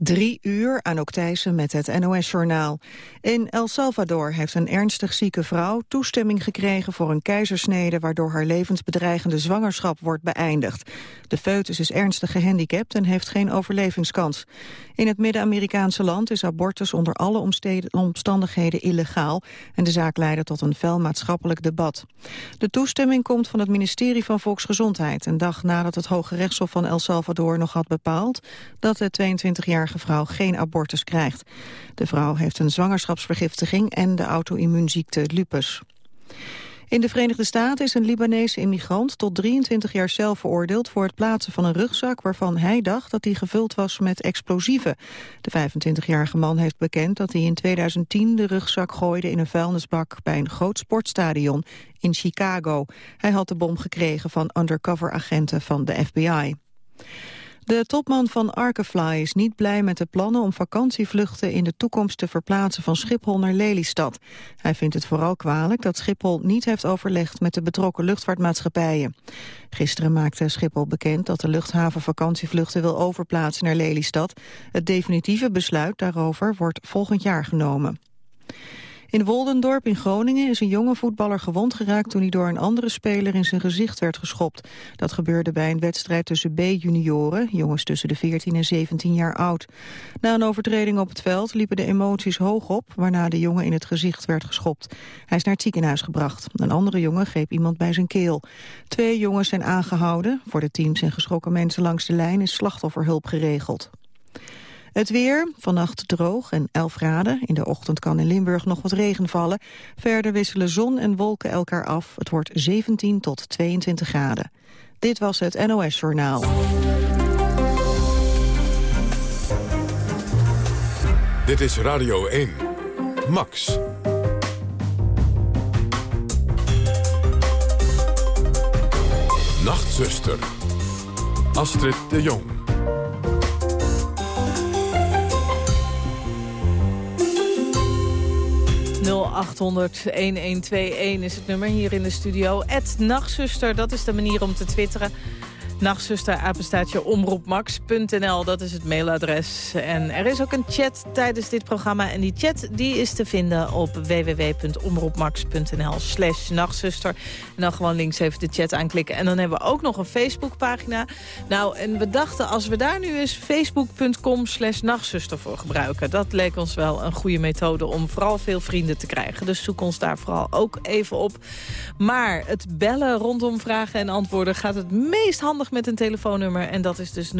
Drie uur aan Thijssen met het NOS-journaal. In El Salvador heeft een ernstig zieke vrouw toestemming gekregen voor een keizersnede waardoor haar levensbedreigende zwangerschap wordt beëindigd. De foetus is ernstig gehandicapt en heeft geen overlevingskans. In het Midden-Amerikaanse land is abortus onder alle omstandigheden illegaal en de zaak leidde tot een fel maatschappelijk debat. De toestemming komt van het ministerie van Volksgezondheid, een dag nadat het Hoge Rechtshof van El Salvador nog had bepaald dat de 22 jaar vrouw geen abortus krijgt. De vrouw heeft een zwangerschapsvergiftiging en de auto-immuunziekte lupus. In de Verenigde Staten is een Libanese immigrant tot 23 jaar cel veroordeeld voor het plaatsen van een rugzak waarvan hij dacht dat die gevuld was met explosieven. De 25-jarige man heeft bekend dat hij in 2010 de rugzak gooide in een vuilnisbak bij een groot sportstadion in Chicago. Hij had de bom gekregen van undercover agenten van de FBI. De topman van Arkefly is niet blij met de plannen om vakantievluchten in de toekomst te verplaatsen van Schiphol naar Lelystad. Hij vindt het vooral kwalijk dat Schiphol niet heeft overlegd met de betrokken luchtvaartmaatschappijen. Gisteren maakte Schiphol bekend dat de luchthaven vakantievluchten wil overplaatsen naar Lelystad. Het definitieve besluit daarover wordt volgend jaar genomen. In Woldendorp in Groningen is een jonge voetballer gewond geraakt toen hij door een andere speler in zijn gezicht werd geschopt. Dat gebeurde bij een wedstrijd tussen B-junioren, jongens tussen de 14 en 17 jaar oud. Na een overtreding op het veld liepen de emoties hoog op, waarna de jongen in het gezicht werd geschopt. Hij is naar het ziekenhuis gebracht. Een andere jongen greep iemand bij zijn keel. Twee jongens zijn aangehouden. Voor de teams en geschrokken mensen langs de lijn is slachtofferhulp geregeld. Het weer, vannacht droog en 11 graden. In de ochtend kan in Limburg nog wat regen vallen. Verder wisselen zon en wolken elkaar af. Het wordt 17 tot 22 graden. Dit was het NOS Journaal. Dit is Radio 1. Max. Nachtzuster. Astrid de Jong. 0800 1121 is het nummer hier in de studio. Ed Nachtzuster, dat is de manier om te twitteren. Nachtzuster, apenstaatje omroepmax.nl, dat is het mailadres. En er is ook een chat tijdens dit programma. En die chat die is te vinden op www.omroepmax.nl slash nachtzuster. En dan gewoon links even de chat aanklikken. En dan hebben we ook nog een Facebookpagina. Nou, en we dachten als we daar nu eens facebook.com slash nachtzuster voor gebruiken. Dat leek ons wel een goede methode om vooral veel vrienden te krijgen. Dus zoek ons daar vooral ook even op. Maar het bellen rondom vragen en antwoorden gaat het meest handig met een telefoonnummer. En dat is dus 0800-1121.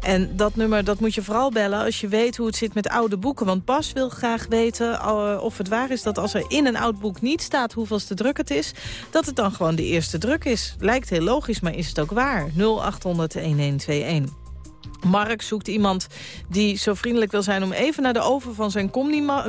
En dat nummer dat moet je vooral bellen als je weet hoe het zit met oude boeken. Want Bas wil graag weten uh, of het waar is dat als er in een oud boek niet staat hoeveelste druk het is... dat het dan gewoon de eerste druk is. Lijkt heel logisch, maar is het ook waar? 0800-1121. Mark zoekt iemand die zo vriendelijk wil zijn om even naar de oven van zijn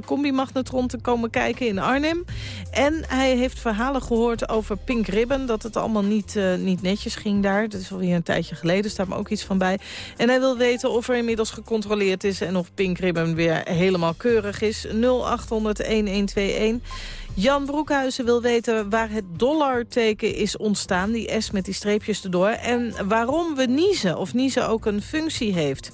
combi-magnetron te komen kijken in Arnhem. En hij heeft verhalen gehoord over Pink Ribbon, dat het allemaal niet, uh, niet netjes ging daar. Dat is alweer een tijdje geleden, staat me ook iets van bij. En hij wil weten of er inmiddels gecontroleerd is en of Pink Ribbon weer helemaal keurig is. 0800 1121. Jan Broekhuizen wil weten waar het dollarteken is ontstaan. Die S met die streepjes erdoor. En waarom we niezen. Of niezen ook een functie heeft.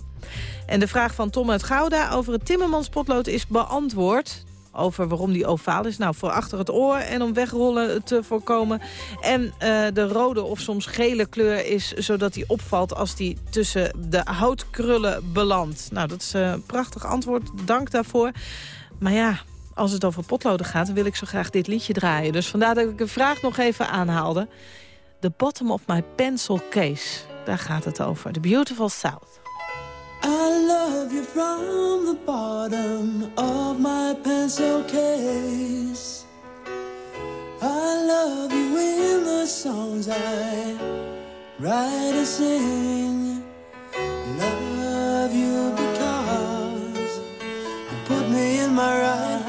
En de vraag van Tom uit Gouda over het Timmermanspotlood is beantwoord over waarom die ovaal is. Nou, voor achter het oor en om wegrollen te voorkomen. En uh, de rode of soms gele kleur is zodat die opvalt als die tussen de houtkrullen belandt. Nou, dat is een prachtig antwoord. Dank daarvoor. Maar ja, als het over potloden gaat, wil ik zo graag dit liedje draaien. Dus vandaar dat ik de vraag nog even aanhaalde. The bottom of my pencil case. Daar gaat het over. The Beautiful South. I love you from the bottom of my pencil case. I love you in the songs I write and sing. Love you because you put me in my right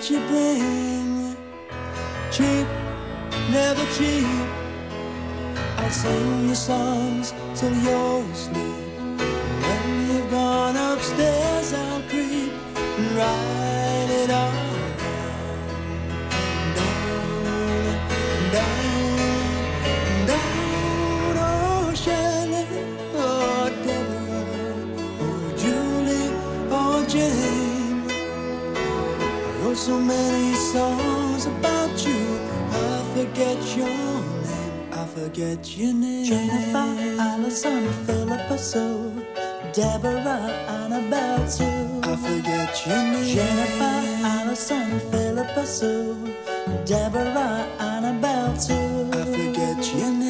that you bring. Cheap, never cheap. I'll sing you songs till you're asleep. When you've gone upstairs, I'll creep and write wrote so many songs about you, I forget your name, I forget your name. Jennifer, Allison, Philippa Sue, Deborah, Annabelle Sue. I forget your name. Jennifer, Allison, Philippa Sue, Deborah, Annabelle Sue. I forget your name.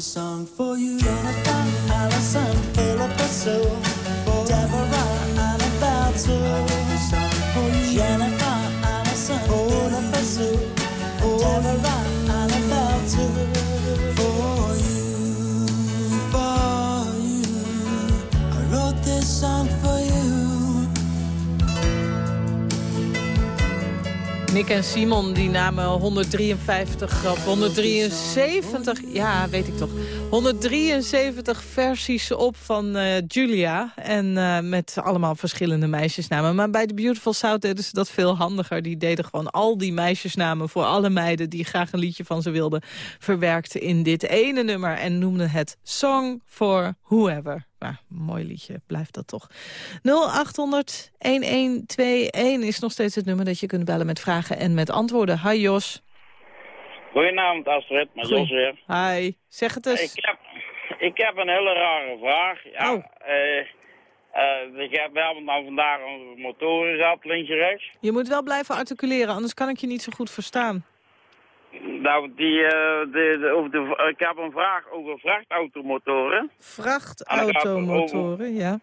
I wrote this song for you. Nick en Simon die namen 153 of 173, ja weet ik toch, 173 versies op van eh, Julia. En eh, met allemaal verschillende meisjesnamen. Maar bij The Beautiful South deden ze dat veel handiger. Die deden gewoon al die meisjesnamen voor alle meiden die graag een liedje van ze wilden verwerkt in dit ene nummer. En noemden het Song for Whoever. Nou, mooi liedje, blijft dat toch. 0800 1121 is nog steeds het nummer dat je kunt bellen met vragen en met antwoorden. Hi Jos. Goedenavond Astrid, maar Jos weer. Hi, zeg het eens. Ik heb, ik heb een hele rare vraag. Ja, Oh. eh, eh, ik heb, we hebben nou vandaag over motoren gehad, links en rechts. Je moet wel blijven articuleren, anders kan ik je niet zo goed verstaan. Nou, die, eh, de, de, over de, ik heb een vraag over vrachtautomotoren. Vrachtautomotoren, ja.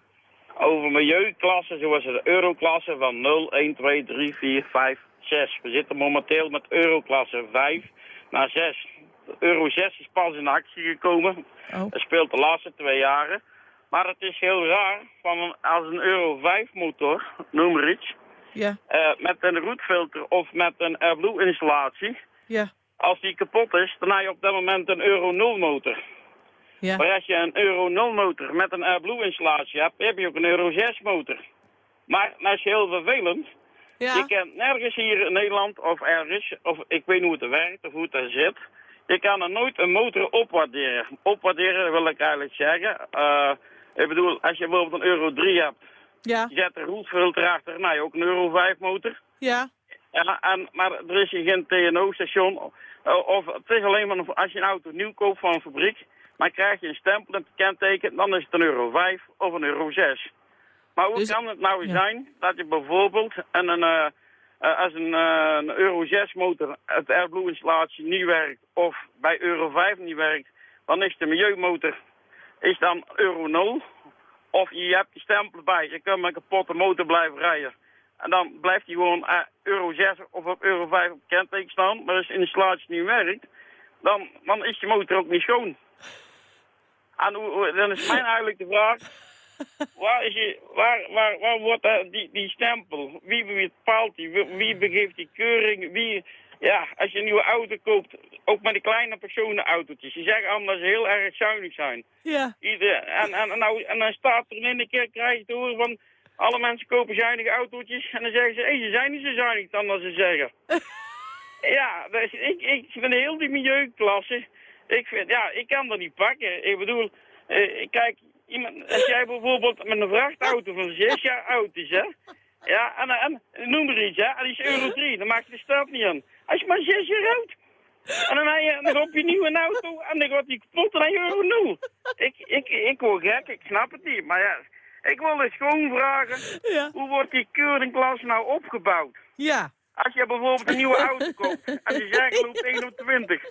Over milieuklassen, zoals de euroklasse van 0, 1, 2, 3, 4, 5, 6. We zitten momenteel met euroklasse 5 naar 6. Euro 6 is pas in actie gekomen. Oh. Dat speelt de laatste twee jaren. Maar het is heel raar, van een, als een Euro 5 motor, noem maar iets, Ja, eh, met een roetfilter of met een AirBlue installatie, ja, als die kapot is, dan heb je op dat moment een Euro 0 motor. ja. Maar als je een Euro 0 motor met een AirBlue installatie hebt, heb je ook een Euro 6 motor. Maar dat is heel vervelend. Je Ja, kent nergens hier in Nederland of ergens, of ik weet niet hoe het werkt of hoe het er zit. Je kan er nooit een motor opwaarderen. Opwaarderen wil ik eigenlijk zeggen. eh, ik bedoel, als je bijvoorbeeld een Euro 3 hebt, ja, je zet een roetfilter achter, nou je ook een Euro 5 motor. ja. Ja, en, maar er is hier geen TNO-station. eh, of het is alleen maar als je een auto nieuw koopt van een fabriek, maar krijg je een stempel en het kenteken, dan is het een euro 5 of een euro 6. Maar hoe Dus- kan het nou ja. zijn dat je bijvoorbeeld een, een, eh, eh, als een, een Euro 6 motor, het AirBlue installatie niet werkt of bij Euro 5 niet werkt, dan is de milieumotor is dan Euro 0. Of je hebt die stempel bij, je kunt met een kapotte motor blijven rijden. En dan blijft hij gewoon eh, Euro 6 of op Euro 5 op kenteken staan. Maar als de installatie niet werkt, dan, dan is je motor ook niet schoon. En hoe, dan is mijn eigenlijk de vraag, waar, is je, waar, waar, waar wordt eh, die, die stempel? Wie bepaalt die? Wie, begeeft die keuring? Wie, ja, als je een nieuwe auto koopt, ook met die kleine personenautootjes. Die zeggen allemaal dat ze heel erg zuinig zijn. Ja. Ieder, en, en, nou, en dan staat er in een keer, krijg je te horen van... Alle mensen kopen zuinige autootjes. En dan zeggen ze, hé, ze zijn niet zo zuinig dan dat ze zeggen. ja, dus ik, ik vind heel die milieuklasse... Ik vind, ja, ik kan dat niet pakken. Ik bedoel, eh, kijk, iemand, als jij bijvoorbeeld met een vrachtauto van zes jaar oud is, hè... Ja, en, en noem er iets, hè. En die is euro 3, dan maak je de stap niet aan. Als je maar zes jaar oud... En dan, heb je, dan koop je een nieuwe auto en dan wordt die kapot en dan je euro nul. Ik, ik, ik word gek, ik snap het niet. Maar ja, ik wil eens gewoon vragen, Ja. hoe wordt die keuringklas nou opgebouwd? Ja. Als je bijvoorbeeld een nieuwe auto koopt en je zegt loopt 1 op 20.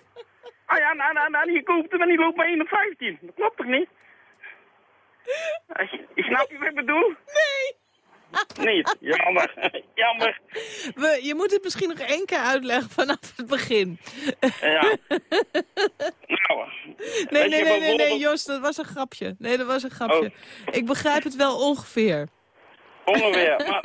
Ah ja, en, en, en je koopt hem en die loopt maar 1 op 15. Dat klopt toch niet? Je snapt je wat ik bedoel? Nee. Niet, jammer, jammer. We, je moet het misschien nog één keer uitleggen vanaf het begin. Ja. Nou, Nee, nee, nee, nee, nee, Jos, dat was een grapje. Nee, dat was een grapje. Oh. Ik begrijp het wel ongeveer. Ongeveer. maar,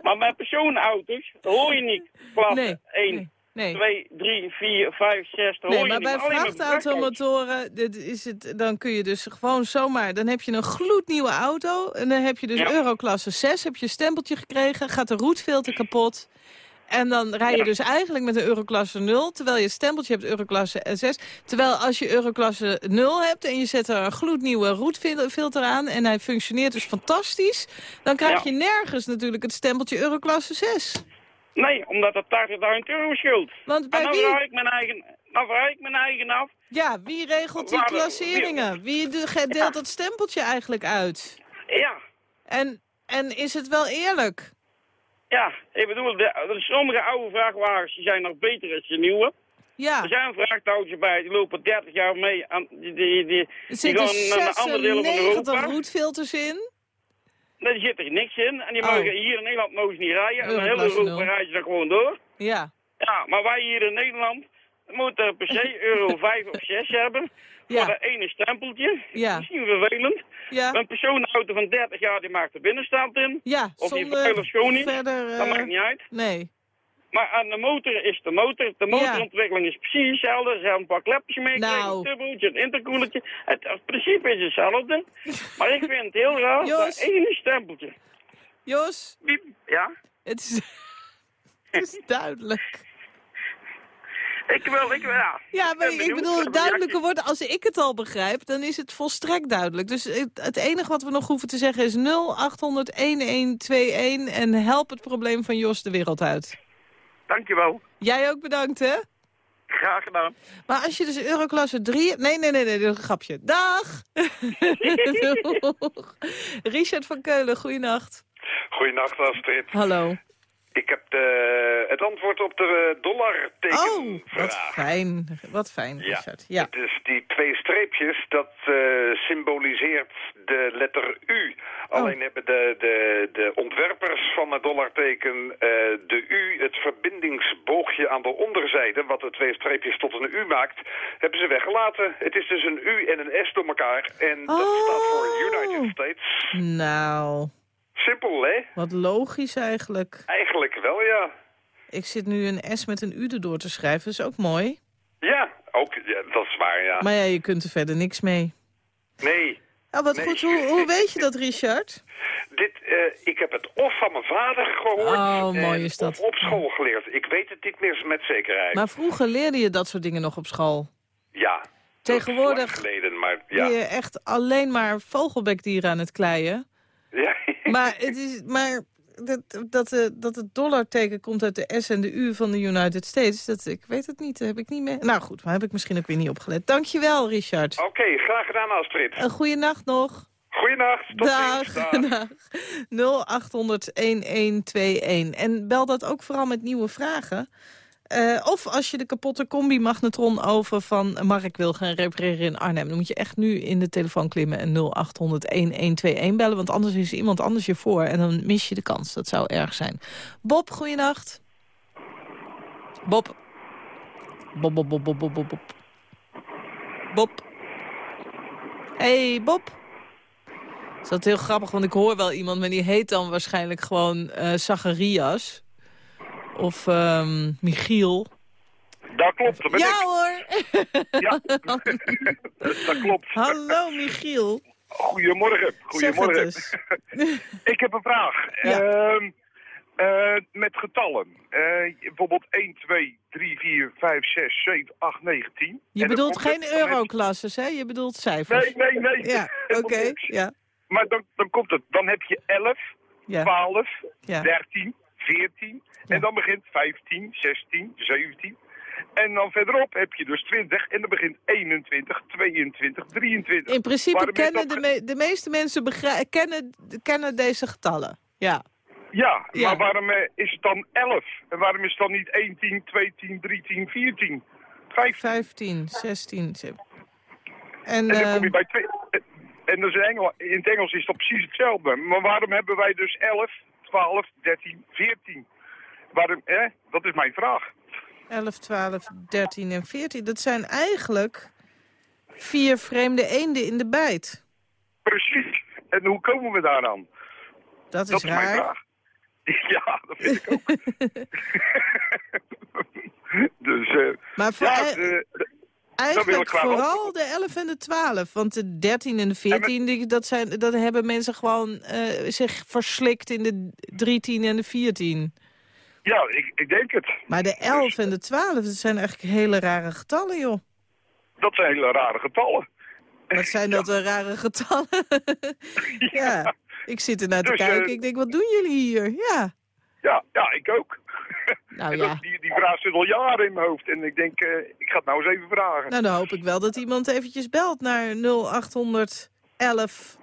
maar met personenauto's hoor je niet klasse Nee, 1, nee, nee. 2, 3, 4, 5, 6. hoor Nee, je maar bij vrachtautomotoren, dit is het, dan kun je dus gewoon zomaar... Dan heb je een gloednieuwe auto en dan heb je dus Ja. Euroklasse 6, heb je een stempeltje gekregen, gaat de roetfilter kapot... En dan rij je Ja. dus eigenlijk met een Euroklasse 0, terwijl je stempeltje hebt Euroklasse 6. Terwijl als je Euroklasse 0 hebt en je zet er een gloednieuwe roetfilter aan... en hij functioneert dus fantastisch... dan krijg Ja. je nergens natuurlijk het stempeltje Euroklasse 6. Nee, omdat het 80.000 euro scheelt. Want En bij dan wie... vraag ik mijn eigen, dan vraag ik mijn eigen af. Ja, wie regelt die de- klasseringen? Wie de- deelt dat stempeltje eigenlijk uit? Ja, En, en is het wel eerlijk? ja, ik bedoel, de, er sommige oude vrachtwagens die zijn nog beter dan de nieuwe. Ja, Er zijn vrachtauto's bij, die lopen 30 jaar mee. En die, die, die, er die zitten gaan naar andere delen van 96 Europa. roetfilters in. Daar zit er niks in. En die Oh. mogen hier in Nederland mogen ze niet rijden. En in heel Europa rijden ze dan gewoon door. Ja, Ja, maar wij hier in Nederland moeten per se euro 5 of 6 hebben. Ja. Voor dat ene stempeltje. Ja. Misschien vervelend. ja, Een personenauto van 30 jaar die maakt de binnenstand in. ja. Of die Zonder veilig schoon niet. verder... Dat eh, maakt niet uit. nee. Maar aan de motor is de motor. De motorontwikkeling is precies hetzelfde. Ze hebben een paar klepjes meegekregen, Nou. een turbootje, een intercoolertje. Het, het principe is hetzelfde. maar ik vind het heel raar, dat ene stempeltje. Jos, Piep, ja? het is, het is duidelijk. Ik wil, ik wil, ja. Ja, maar ik bedoel, het de duidelijker wordt, als ik het al begrijp, dan is het volstrekt duidelijk. Dus het, het enige wat we nog hoeven te zeggen is 0800-1121 en help het probleem van Jos de wereld uit. Dankjewel. Jij ook bedankt, hè? Graag gedaan. Maar als je dus Euroklasse 3... Nee, nee, nee, nee, dat is een grapje. Dag! Richard van Keulen, goeienacht. Goedenacht Astrid. Hallo. Ik heb de, het antwoord op de Oh, dollartekenvraag. wat fijn. Wat fijn, Ja. Richard. Ja. Dus die twee streepjes, dat eh, symboliseert de letter U. Alleen hebben de, de, de ontwerpers van het dollarteken eh, de U, het verbindingsboogje aan de onderzijde, wat de twee streepjes tot een U maakt, hebben ze weggelaten. Het is dus een U en een S door elkaar. En dat Oh. staat voor United States. Nou, Simpel, hè? wat logisch eigenlijk. Eigenlijk wel, ja. Ik zit nu een S met een U erdoor te schrijven. Dat is ook mooi. Ja, ook, ja, dat is waar, ja. Maar ja, je kunt er verder niks mee. Nee, Ah, wat Nee. goed. Hoe, hoe weet je dat, Richard? dit, eh, ik heb het of van mijn vader gehoord... Oh, mooi is dat. Of op school geleerd. Ik weet het niet meer met zekerheid. Maar vroeger leerde je dat soort dingen nog op school. ja. Tegenwoordig geleden, maar ja. Ben je echt alleen maar vogelbekdieren aan het kleien. ja. Maar, het is, maar dat, dat, eh, dat het dollarteken komt uit de S en de U van de United States... Dat, ik weet het niet, heb ik niet meer... Nou goed, maar heb ik misschien ook weer niet opgelet. Dankjewel, Richard. Oké, graag gedaan Astrid. Een goede nacht nog. Goeienacht, tot. Dag. Dag. 0800-1121. En bel dat ook vooral met nieuwe vragen. Eh, of als je de kapotte combi-magnetron oven van Mark wil gaan repareren in Arnhem... dan moet je echt nu in de telefoon klimmen en 0800-1121 bellen... want anders is iemand anders je voor en dan mis je de kans. Dat zou erg zijn. Bob, goeienacht. Bob. Bob, Bob, Bob, Bob, Bob, Bob. Bob. Hey, Bob. Is dat heel grappig, want ik hoor wel iemand... maar die heet dan waarschijnlijk gewoon eh Zacharias. Of ehm, Michiel. Dat klopt, dat ben Ja ik. hoor. Ja, dat klopt. Hallo Michiel. Goedemorgen. Goedemorgen. Ik heb een vraag. Ja. Ehm, eh, met getallen. Eh, bijvoorbeeld 1, 2, 3, 4, 5, 6, 7, 8, 9, 10. Je En bedoelt geen euroklasses, hè? Je bedoelt cijfers. Nee, nee, nee. Ja, oké. Ja, Maar dan, dan komt het. Dan heb je 11, ja, 12, ja. 13, 14. Ja. En dan begint 15, 16, 17. En dan verderop heb je dus 20. En dan begint 21, 22, 23. In principe Waarom is kennen dat de, me- de meeste mensen begrij- kennen, kennen deze getallen. Ja. Ja, Ja. maar waarom eh, is het dan 11? En waarom is het dan niet 1, 10, 2, 10, 3, 10, 14? 15. 15, 16. ze- En, En dan kom je ehm, bij twee. En dus in, Engel, in het Engels is dat precies hetzelfde. Maar waarom hebben wij dus 11, 12, 13, 14? Waarom, hè? Dat is mijn vraag. 11, 12, 13 en 14. Dat zijn eigenlijk vier vreemde eenden in de bijt. Precies. En hoe komen we daaraan? Dat is Dat is mijn raar. vraag. Ja, dat vind ik ook. dus, eh Maar voor, ja, ei- de- de- eigenlijk vooral de 11 en de 12. Want de 13 en de 14, die, dat, zijn, dat hebben mensen gewoon eh, zich verslikt in de 13 en de 14. ja ik, ik denk het. Maar de 11 en de 12, dat zijn eigenlijk hele rare getallen, joh. Dat zijn hele rare getallen. Wat zijn dat een rare getallen? ja, ik zit ernaar te Dus, eh, kijken. Ik denk, wat doen jullie hier? Ja, Ja, ja, ik ook. nou ja. dat, die, die vraag zit al jaren in mijn hoofd. En ik denk, eh, ik ga het nou eens even vragen. Nou, dan hoop ik wel dat iemand eventjes belt naar 0800 11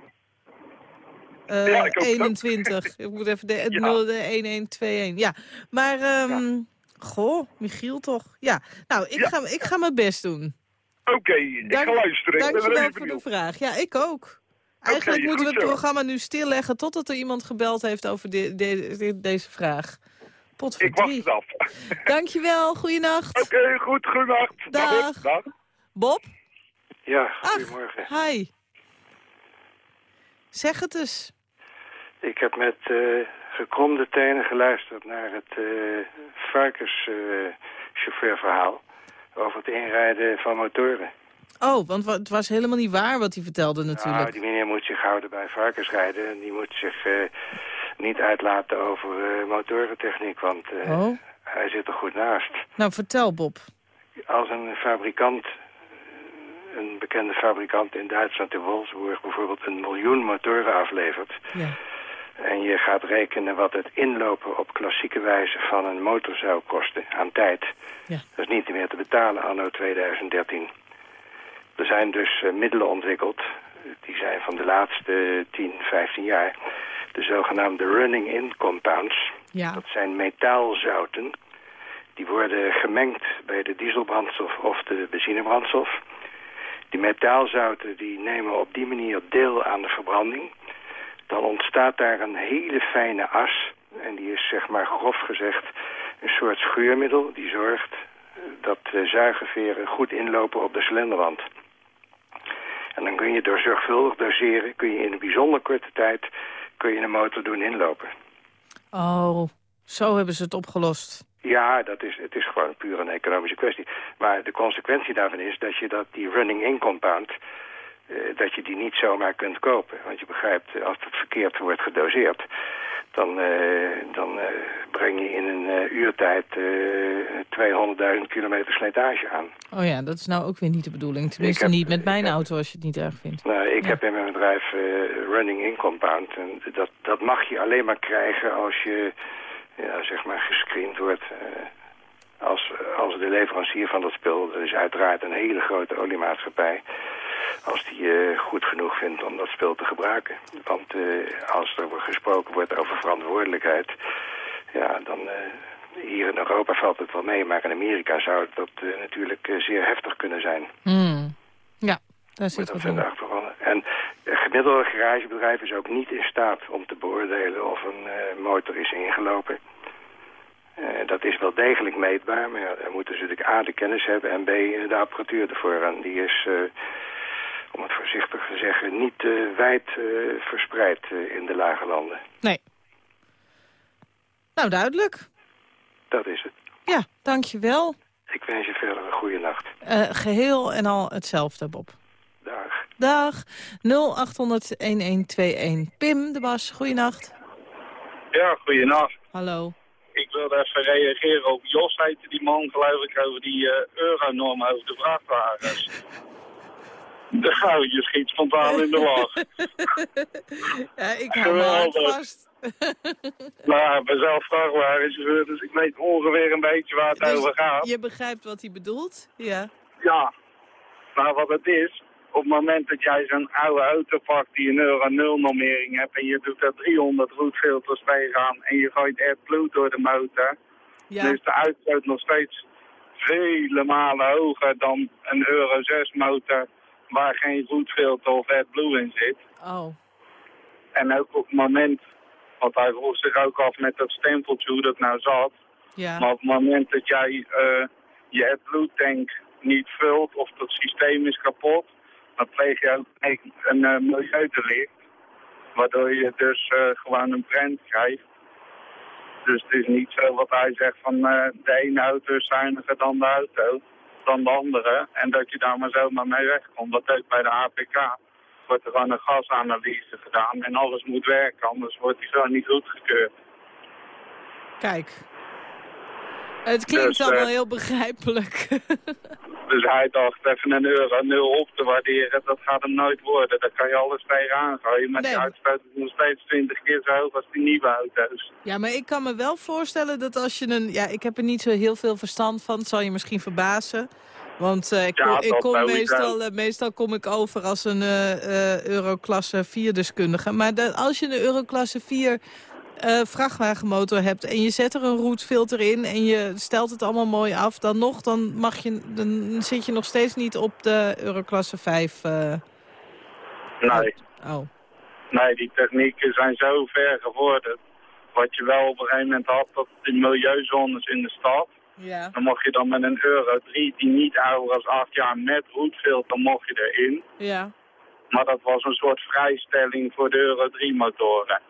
eh, Ja, ik hoop het ook. 21. ik moet even de, Ja. 0, de 1121. Ja, maar, ehm, goh, Michiel toch? Ja, nou, ik. Ga, ik ga mijn best doen. Oké, ik ga luisteren. Er Dankjewel voor de vraag. Ja, ik ook. Eigenlijk moeten we het zo. programma nu stilleggen totdat er iemand gebeld heeft over de, de- de- deze vraag. Ik wacht het af. Dankjewel, goeienacht. Oké, goed, goedenacht. Dag. Dag. Dag. Bob? Ja, Ach, goedemorgen. hi. Zeg het eens. Ik heb met eh, gekromde tenen geluisterd naar het uh, varkenschauffeurverhaal over het inrijden van motoren. Oh, want wa- het was helemaal niet waar wat hij vertelde natuurlijk. Nou, die meneer moet zich houden bij varkensrijden en die moet zich eh, niet uitlaten over eh, motorentechniek, want eh, Oh, hij zit er goed naast. nou vertel Bob. Als een fabrikant, een bekende fabrikant in Duitsland, in Wolfsburg bijvoorbeeld, een miljoen motoren aflevert... Ja. En je gaat rekenen wat het inlopen op klassieke wijze van een motor zou kosten aan tijd. Ja. Dat is niet meer te betalen anno 2013. Er zijn dus eh, middelen ontwikkeld, die zijn van de laatste 10, 15 jaar. De zogenaamde running-in compounds. Ja. Dat zijn metaalzouten. Die worden gemengd bij de dieselbrandstof of de benzinebrandstof. Die metaalzouten die nemen op die manier deel aan de verbranding dan ontstaat daar een hele fijne as. En die is zeg maar grof gezegd een soort schuurmiddel die zorgt eh, dat de zuigerveren goed inlopen op de cilinderwand. En dan kun je door zorgvuldig doseren, kun je in een bijzonder korte tijd kun je een motor doen inlopen. Oh, zo hebben ze het opgelost. Ja, dat is, het is gewoon puur een economische kwestie. Maar de consequentie daarvan is dat je dat, die running-in compound, eh, dat je die niet zomaar kunt kopen. Want je begrijpt, eh, als het verkeerd wordt gedoseerd, dan, eh, dan eh, breng je in een eh, uurtijd eh 200.000 kilometer slijtage aan. Oh ja, dat is nou ook weer niet de bedoeling. Tenminste heb- niet met mijn heb- auto als je het niet erg vindt. Nou, ik Ja. heb in mijn bedrijf eh, running-in compound. En dat, dat mag je alleen maar krijgen als je, ja, zeg maar, gescreend wordt. Als, als de leverancier van dat spul, dat is uiteraard een hele grote oliemaatschappij. als die eh, goed genoeg vindt om dat spul te gebruiken. Want eh, als er gesproken wordt over verantwoordelijkheid, ja, dan eh, hier in Europa valt het wel mee, maar in Amerika zou dat natuurlijk zeer heftig kunnen zijn. Hmm. Ja, daar zit dat in. achtergronden. En een gemiddelde garagebedrijf is ook niet in staat om te beoordelen of een motor is ingelopen. Eh, dat is wel degelijk meetbaar, maar ja, dan moeten ze natuurlijk A, de kennis hebben en B, eh, de apparatuur ervoor. En die is, eh, om het voorzichtig te zeggen, niet eh, wijd eh, verspreid eh, in de lage landen. Nee. Nou, duidelijk. Dat is het. Ja, dankjewel. Ik wens je verder een goede nacht. Eh geheel en al hetzelfde, Bob. Dag. Dag. 0800-1121. Pim de Bas, goeienacht. Ja, goeienacht. Hallo. Wilde even reageren op Jos, heette die man geloof ik, over die eh euronorm over de vrachtwagens. Gaan we je schiet spontaan in de lach. ja, ik hou me Geweldig. vast. nou, ik ben zelf vrachtwagenchauffeur, dus ik weet ongeveer een beetje waar het Dus over gaat. je begrijpt wat hij bedoelt? Ja. Ja, maar wat het is, op het moment dat jij zo'n oude auto pakt die een euro 0 normering hebt en je doet er 300 roetfilters tegenaan en je gooit AdBlue door de motor, Ja. dan is de uitstoot nog steeds vele malen hoger dan een euro 6 motor waar geen roetfilter of AdBlue in zit. Oh. En ook op het moment, want hij vroeg zich ook af met dat stempeltje hoe dat nou zat, Ja. maar op het moment dat jij eh, je AdBlue tank niet vult of dat systeem is kapot, dan pleeg je ook een, uh. Waardoor je dus eh, gewoon een brand krijgt. Dus het is niet zo wat hij zegt van eh, de ene auto is zuiniger dan de auto, dan de andere. En dat je daar maar zomaar mee wegkomt. Dat ook bij de APK wordt er gewoon een gasanalyse gedaan en alles moet werken, anders wordt die gewoon niet goedgekeurd. Kijk. Het klinkt Dus, eh, allemaal heel begrijpelijk. Dus hij dacht even een euro nul op te waarderen, dat gaat hem nooit worden. Daar kan je alles tegenaan gooien, maar Nee. die uitstoot is nog steeds 20 keer zo hoog als die nieuwe auto's. ja, maar ik kan me wel voorstellen dat als je een... Ja, ik heb er niet zo heel veel verstand van. Het zal je misschien verbazen. Want eh, ik, Ja, kom, ik dat kom meestal, eh, meestal kom ik over als een eh, eh, Euroklasse 4 deskundige. Maar de- als je een Euroklasse 4 eh, vrachtwagenmotor hebt en je zet er een roetfilter in en je stelt het allemaal mooi af, dan nog, dan, mag je, dan zit je nog steeds niet op de Euroklasse 5. eh Nee, oh. nee, die technieken zijn zo ver gevorderd. Wat je wel op een gegeven moment had, dat die milieuzones in de stad, Ja. dan mocht je dan met een euro 3 die niet ouder als 8 jaar met roetfilter mocht je erin. Ja. Maar dat was een soort vrijstelling voor de Euro 3 motoren.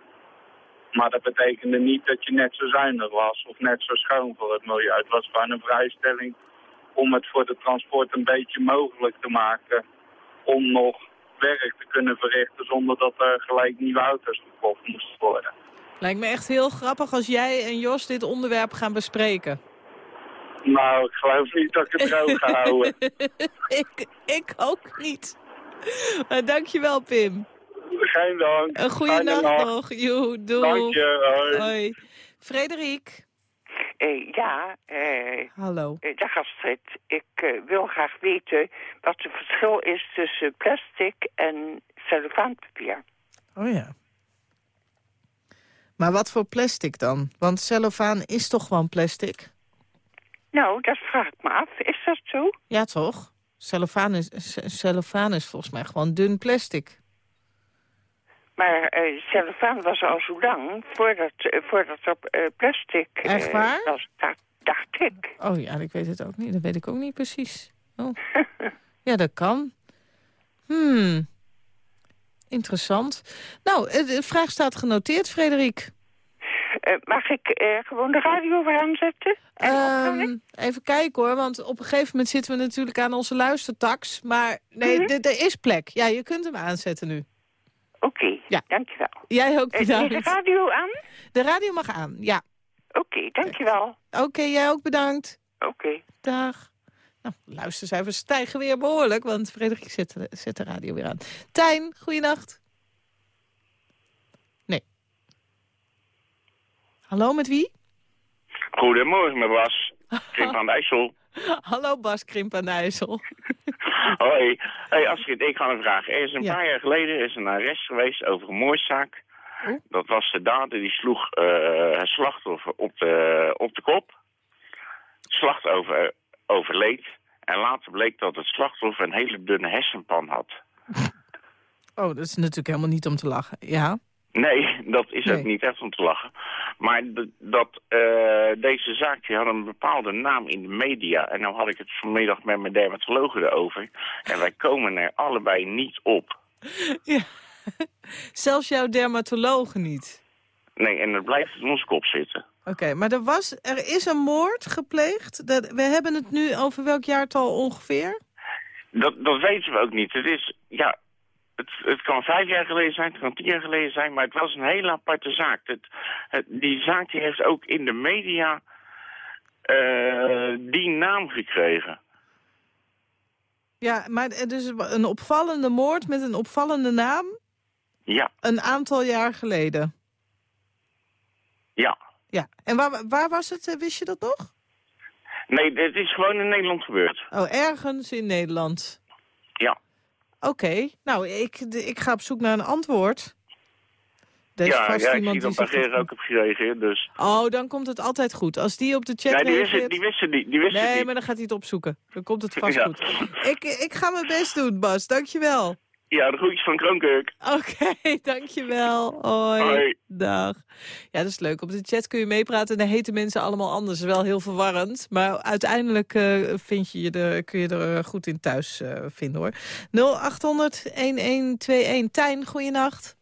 Maar dat betekende niet dat je net zo zuinig was of net zo schoon voor het milieu. Het was gewoon een vrijstelling om het voor de transport een beetje mogelijk te maken om nog werk te kunnen verrichten zonder dat er gelijk nieuwe auto's gekocht moesten worden. Lijkt me echt heel grappig als jij en Jos dit onderwerp gaan bespreken. Nou, ik geloof niet dat ik het droog ga houden. ik, ik ook niet. Maar dankjewel, Pim. Geen dank. Een goede Fijne nacht nacht. nog. Joe, doei. Dank je. Hoi. Hoi. Frederik. Eh, ja, eh, Hallo. eh, dag Astrid. Ik wil graag weten wat het verschil is tussen plastic en cellofaanpapier. Oh ja. Maar wat voor plastic dan? Want cellofaan is toch gewoon plastic? Nou, dat vraag ik me af. Is dat zo? Ja, toch? Cellofaan is, cellofaan is volgens mij gewoon dun plastic. Maar eh cellofaan was al zo lang voordat, eh, voordat er eh, plastic Echt waar? was. Dacht, dacht ik. Oh ja, ik weet het ook niet. Dat weet ik ook niet precies. Oh. ja, dat kan. Hmm. Interessant. Nou, de vraag staat genoteerd, Frederik. Mag ik gewoon de radio weer aanzetten? Ehm, even kijken hoor, want op een gegeven moment zitten we natuurlijk aan onze luistertax. Maar nee, Mhm. er is plek. Ja, je kunt hem aanzetten nu. Oké, Ja. dankjewel. Jij ook Eh, is de bedankt. radio aan? De radio mag aan, ja. Oké, dankjewel. Oké, jij ook bedankt. Oké. Dag. Nou, luistercijfers stijgen weer behoorlijk, want Frederik zet, de- zet de radio weer aan. Tijn, goeienacht. Nee. Hallo, met wie? Goedemorgen, met Bas. Krimp aan de IJssel. Hallo Bas Krimp aan de IJssel. Hoi. Hey Astrid, ik ga een vraag. Er is een Ja. paar jaar geleden is een arrest geweest over een moordzaak. Oh. Dat was de dader die sloeg eh, het slachtoffer op de, op de kop. Het slachtoffer overleed. En later bleek dat het slachtoffer een hele dunne hersenpan had. Oh, dat is natuurlijk helemaal niet om te lachen. Ja. Nee, dat is Nee. ook niet echt om te lachen. Maar dat, eh, deze zaak die had een bepaalde naam in de media. En nou had ik het vanmiddag met mijn dermatoloog erover. En wij komen er allebei niet op. ja. Zelfs jouw dermatoloog niet. Nee, en het blijft in ons kop zitten. Oké, maar er, was, er is een moord gepleegd. Dat, we hebben het nu over welk jaartal ongeveer? Dat, dat weten we ook niet. Het is, ja, het, het kan vijf jaar geleden zijn, het kan tien jaar geleden zijn, maar het was een hele aparte zaak. Het, het- die zaak die heeft ook in de media eh, die naam gekregen. Ja, maar het is een opvallende moord met een opvallende naam Ja, een aantal jaar geleden. ja. Ja, en waar, waar was het, eh, wist je dat nog? Nee, het is gewoon in Nederland gebeurd. Oh, ergens in Nederland. Ja. Oké, nou, ik, ik ga op zoek naar een antwoord. Er is ja, vast ja ik iemand zie dat ook op gereageerd, dus... Oh, dan komt het altijd goed. Als die op de chat Nee, die reageert... die wisten niet. Die nee, niet. maar dan gaat hij het opzoeken. Dan komt het vast Ja. goed. Ik, ik ga mijn best doen, Bas. Dankjewel. Ja, de groetjes van Kroonkurk. Oké, dankjewel. Hoi. Hoi. Dag. Ja, dat is leuk. Op de chat kun je meepraten en daar heten mensen allemaal anders. Wel heel verwarrend. Maar uiteindelijk eh, vind je je er, kun je er eh, goed in thuis eh, vinden, hoor. 0800-1121. Tijn, goeienacht.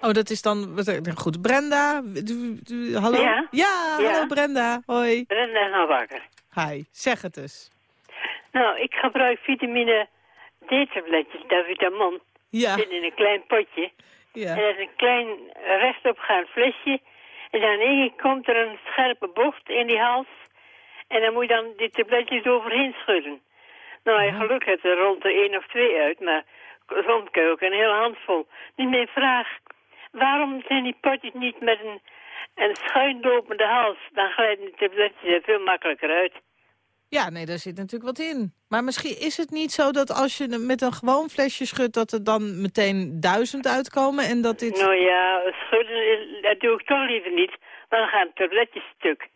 Oh, dat is dan... wat- Goed, Brenda. Hallo? Ja? Ja, Ja. hallo Brenda. Hoi. Brenda is nou wakker. Hi, zeg het eens. Nou, ik gebruik vitamine D-tabletjes, Davitamon. Ja. Zit in een klein potje. Ja. En dat is een klein rechtopgaand flesje. En dan één komt er een scherpe bocht in die hals. En dan moet je dan die tabletjes overheen schudden. Nou, je geluk hebt er rond de één of twee uit, maar soms kun je ook een hele handvol. Nu mijn vraag, waarom zijn die potjes niet met een, een schuinlopende hals? Dan glijden die tabletjes er veel makkelijker uit. Ja, nee, daar zit natuurlijk wat in. Maar misschien is het niet zo dat als je met een gewoon flesje schudt... dat er dan meteen duizend uitkomen en dat dit... Nou ja, schudden, dat doe ik toch liever niet. Want dan gaan tabletjes stuk.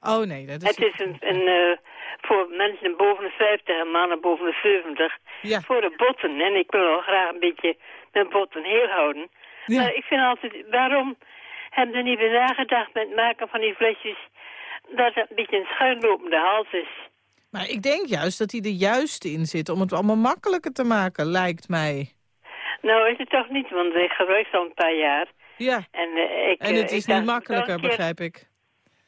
Oh nee, dat is... Het is een, een eh, voor mensen boven de 50 en mannen boven de 70. Ja. Voor de botten. En ik wil wel graag een beetje mijn botten heel houden. Ja. Maar ik vind altijd, waarom hebben ze niet bij nagedacht met het maken van die flesjes... dat het een beetje een schuinlopende hals is. Maar ik denk juist dat hij er juist in zit om het allemaal makkelijker te maken, lijkt mij. Nou is het toch niet, want ik gebruik al een paar jaar. Ja, En, eh, ik, en eh, het ik is niet makkelijker, begrijp ik.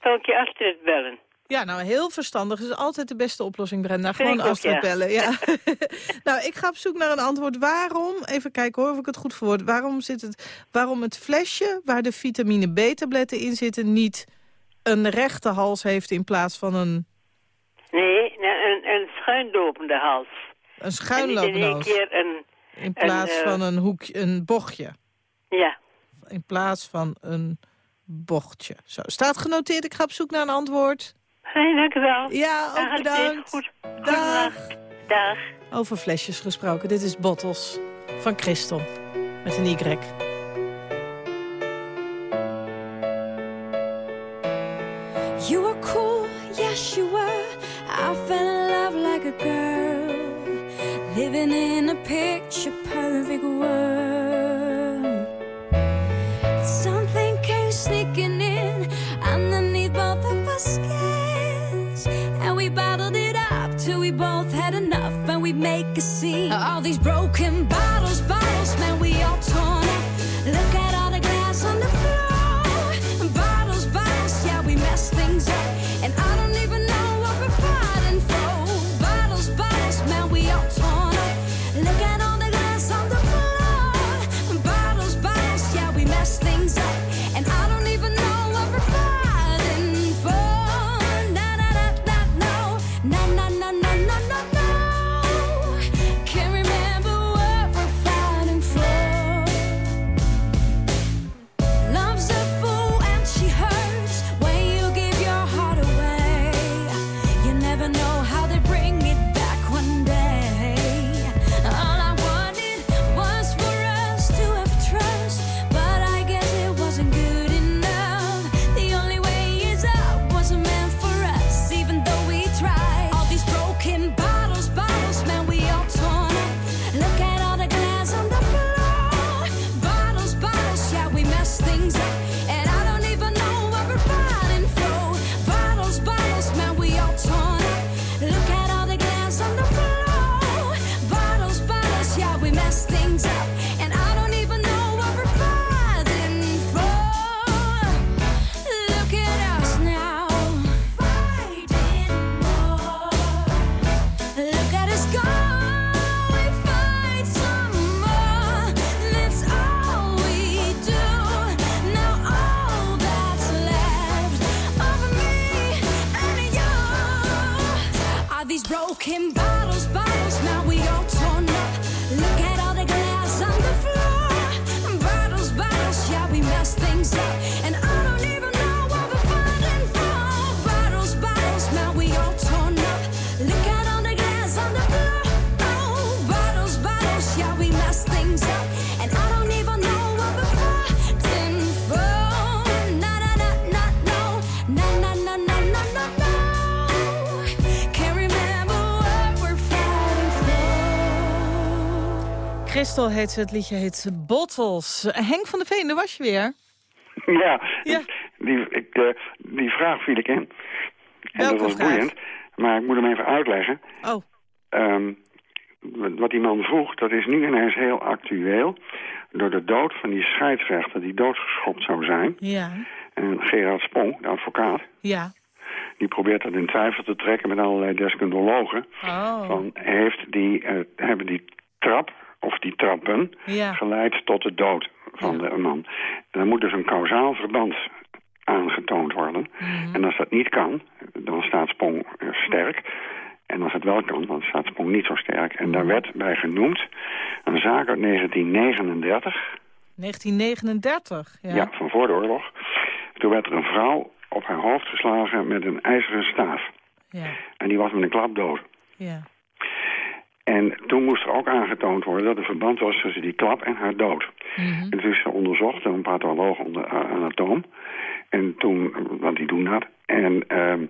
Zal ik je Astrid bellen? Ja, nou, heel verstandig. is altijd de beste oplossing, Brenda. Gewoon Astrid ja. bellen. Ja. nou, ik ga op zoek naar een antwoord. Waarom, even kijken hoor of ik het goed verwoord. Waarom, zit het, waarom het flesje waar de vitamine B-tabletten in zitten... niet een rechte hals heeft in plaats van een, Nee, een, een schuinlopende hals. een En schuinlopende niet in hals? keer een... In plaats een, eh, van een hoekje, een bochtje. Ja. In plaats van een bochtje. Zo, staat genoteerd. Ik ga op zoek naar een antwoord. Hey, dank u wel. Ja, ook bedankt. Goed. Dag. Dag. Over flesjes gesproken. Dit is Bottles van Christel. Met een Y. You were cool, yes you were. I fell in love like a girl, living in a picture perfect world. But something came sneaking in underneath both of our skins, and we bottled it up till we both had enough, and we make a scene. All these broken bottles, heet ze, het liedje heet Bottles. Henk van der Veen, daar was je weer. Ja, Die, ik, eh, die vraag viel ik in. En Welke dat was vraag? boeiend. Maar ik moet hem even uitleggen. Oh. Ehm, wat die man vroeg, dat is nu ineens heel actueel. Door de dood van die scheidsrechter die doodgeschopt zou zijn. Ja. En Gerard Spong, de advocaat, Ja. die probeert dat in twijfel te trekken met allerlei deskundigen. Oh. Van, heeft die, eh, hebben die trap of die trappen Ja. geleid tot de dood van de man. En dan moet dus een kausaal verband aangetoond worden. Mhm. En als dat niet kan, dan staat Spong eh, sterk. En als het wel kan, dan staat Spong niet zo sterk. En Mhm. daar werd bij genoemd een zaak uit 1939, 1939. Ja. ja. van voor de oorlog. Toen werd er een vrouw op haar hoofd geslagen met een ijzeren staaf. Ja. En die was met een klap dood. Ja. En toen moest er ook aangetoond worden dat er verband was tussen die klap en haar dood. Mhm. En toen is ze onderzocht door een patholoog, onder, uh, anatoom. En toen, want die doen dat. En ehm,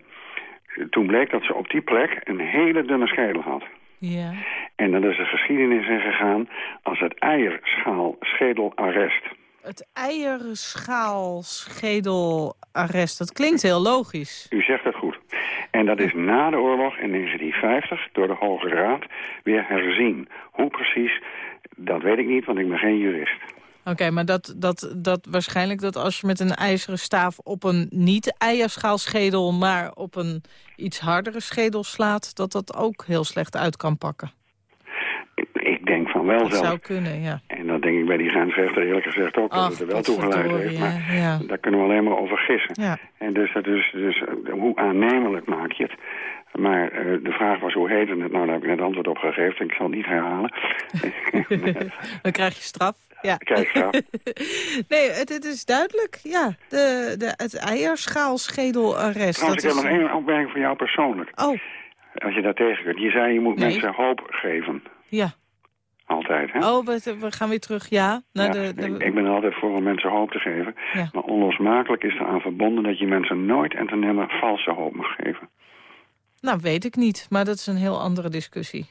toen bleek dat ze op die plek een hele dunne schedel had. Ja. En dan is de geschiedenis in gegaan als het eierschaal-schedelarrest. Het eierschaal-schedelarrest, dat klinkt heel logisch. U zegt het goed. En dat is na de oorlog in 1950 door de Hoge Raad weer herzien. Hoe precies, dat weet ik niet, want ik ben geen jurist. Oké, maar dat, dat, dat waarschijnlijk dat als je met een ijzeren staaf op een niet eierschaalschedel, maar op een iets hardere schedel slaat, dat dat ook heel slecht uit kan pakken. Ik denk van wel Dat zelf. zou kunnen, ja. En dat denk ik bij die grensrechter eerlijk gezegd ook, dat het er wel toe geleid heeft. Maar ja, ja. daar kunnen we alleen maar over gissen. Ja. En dus, dat is, dus hoe aannemelijk maak je het? Maar eh, de vraag was hoe heette het? Nou, daar heb ik net antwoord op gegeven. Ik zal het niet herhalen. Dan krijg je straf. Ja. Krijg straf. nee, het, het is duidelijk. Ja, de, de, het eierschaalschedelarrest. Trouwens, dat ik heb is... nog één opmerking voor jou persoonlijk. Oh, Als je daar tegen kunt. Je zei je moet Nee. mensen hoop geven. ja. Altijd, hè? Oh, we, we gaan weer terug, ja. Naar Ja, de, de- ik, ik ben er altijd voor om mensen hoop te geven. Ja. Maar onlosmakelijk is eraan verbonden dat je mensen nooit en ten nimmer valse hoop mag geven. Nou, weet ik niet, maar dat is een heel andere discussie.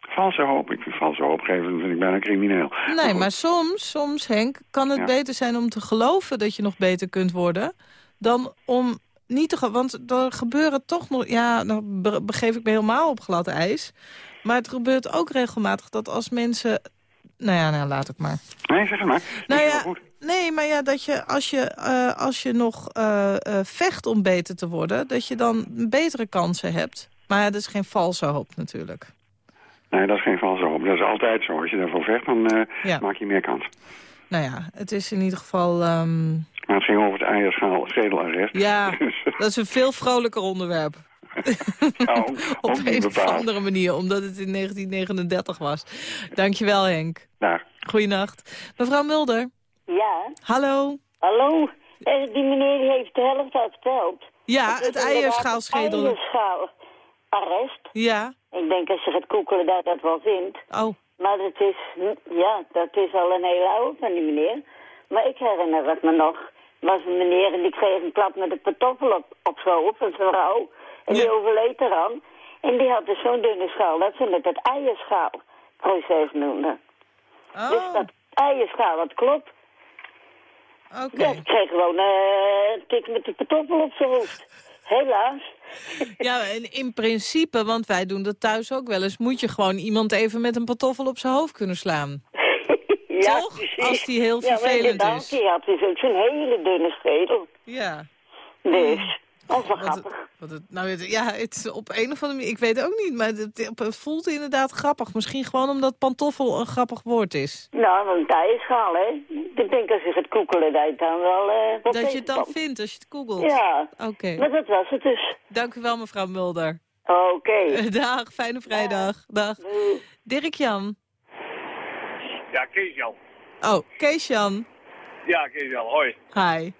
Valse hoop, ik vind valse hoop geven vind ik bijna crimineel. Nee, maar soms, soms Henk, kan het Ja. beter zijn om te geloven dat je nog beter kunt worden... dan om niet te... Want er gebeuren toch nog... Ja, dan be- begeef ik me helemaal op glad ijs. Maar het gebeurt ook regelmatig dat als mensen... Nou ja, nou, laat ik maar. Nee, zeg het maar. Nou ja, goed. nee, maar ja, dat je als je, eh, als je nog eh, eh, vecht om beter te worden... dat je dan betere kansen hebt. Maar ja, dat is geen valse hoop natuurlijk. Nee, dat is geen valse hoop. Dat is altijd zo. Als je daarvoor vecht, dan Ja. maak je meer kans. Nou ja, het is in ieder geval... ehm, Maar het ging over het eierschaal schedelarrest. Ja, Dus, dat is een veel vrolijker onderwerp. nou, Op een of andere manier, omdat het in 1939 was. Dankjewel, Henk. Daar. Goeienacht. Mevrouw Mulder. Ja, Hallo. hallo. Eh, die meneer die heeft de helft al verteld. Ja, het eierschaalschedel. Het eierschaalarrest. Ja. Ik denk als je gaat googelen dat dat wel vindt. Oh. Maar dat is, hm, ja, dat is al een hele oude van die meneer. Maar ik herinner het me nog. was een meneer en die kreeg een klap met een pantoffel op, op zijn hoofd van zijn vrouw. En die overleed eraan. En die had dus zo'n dunne schaal dat ze het het eierschaalproces noemden. Oh. Dus dat eierschaal, dat klopt. Oké. Ja, ik kreeg gewoon eh, een tik met de pantoffel op zijn hoofd. Helaas. Ja, en in principe, want wij doen dat thuis ook wel eens... moet je gewoon iemand even met een pantoffel op zijn hoofd kunnen slaan. Ja, Toch? precies. Als die heel ja, maar vervelend is. Die had dus ook zo'n hele dunne schedel. Ja. Dus, wel Wat, grappig. wat het, nou, het- ja, het is op een of andere manier... Ik weet ook niet, maar het, het voelt inderdaad grappig. Misschien gewoon omdat pantoffel een grappig woord is. Nou, want hij is schaal, hè. Ik denk als je gaat koekelen, dat je het dan wel... eh wat Dat je het dan vindt als je het googelt. Ja. Oké. Maar dat was het dus. Dank u wel, mevrouw Mulder. Oké. Dag, fijne vrijdag. Dag. Dirk-Jan. Ja, Kees-Jan. Oh, Kees-Jan. Ja, Kees-Jan, hoi. Hi.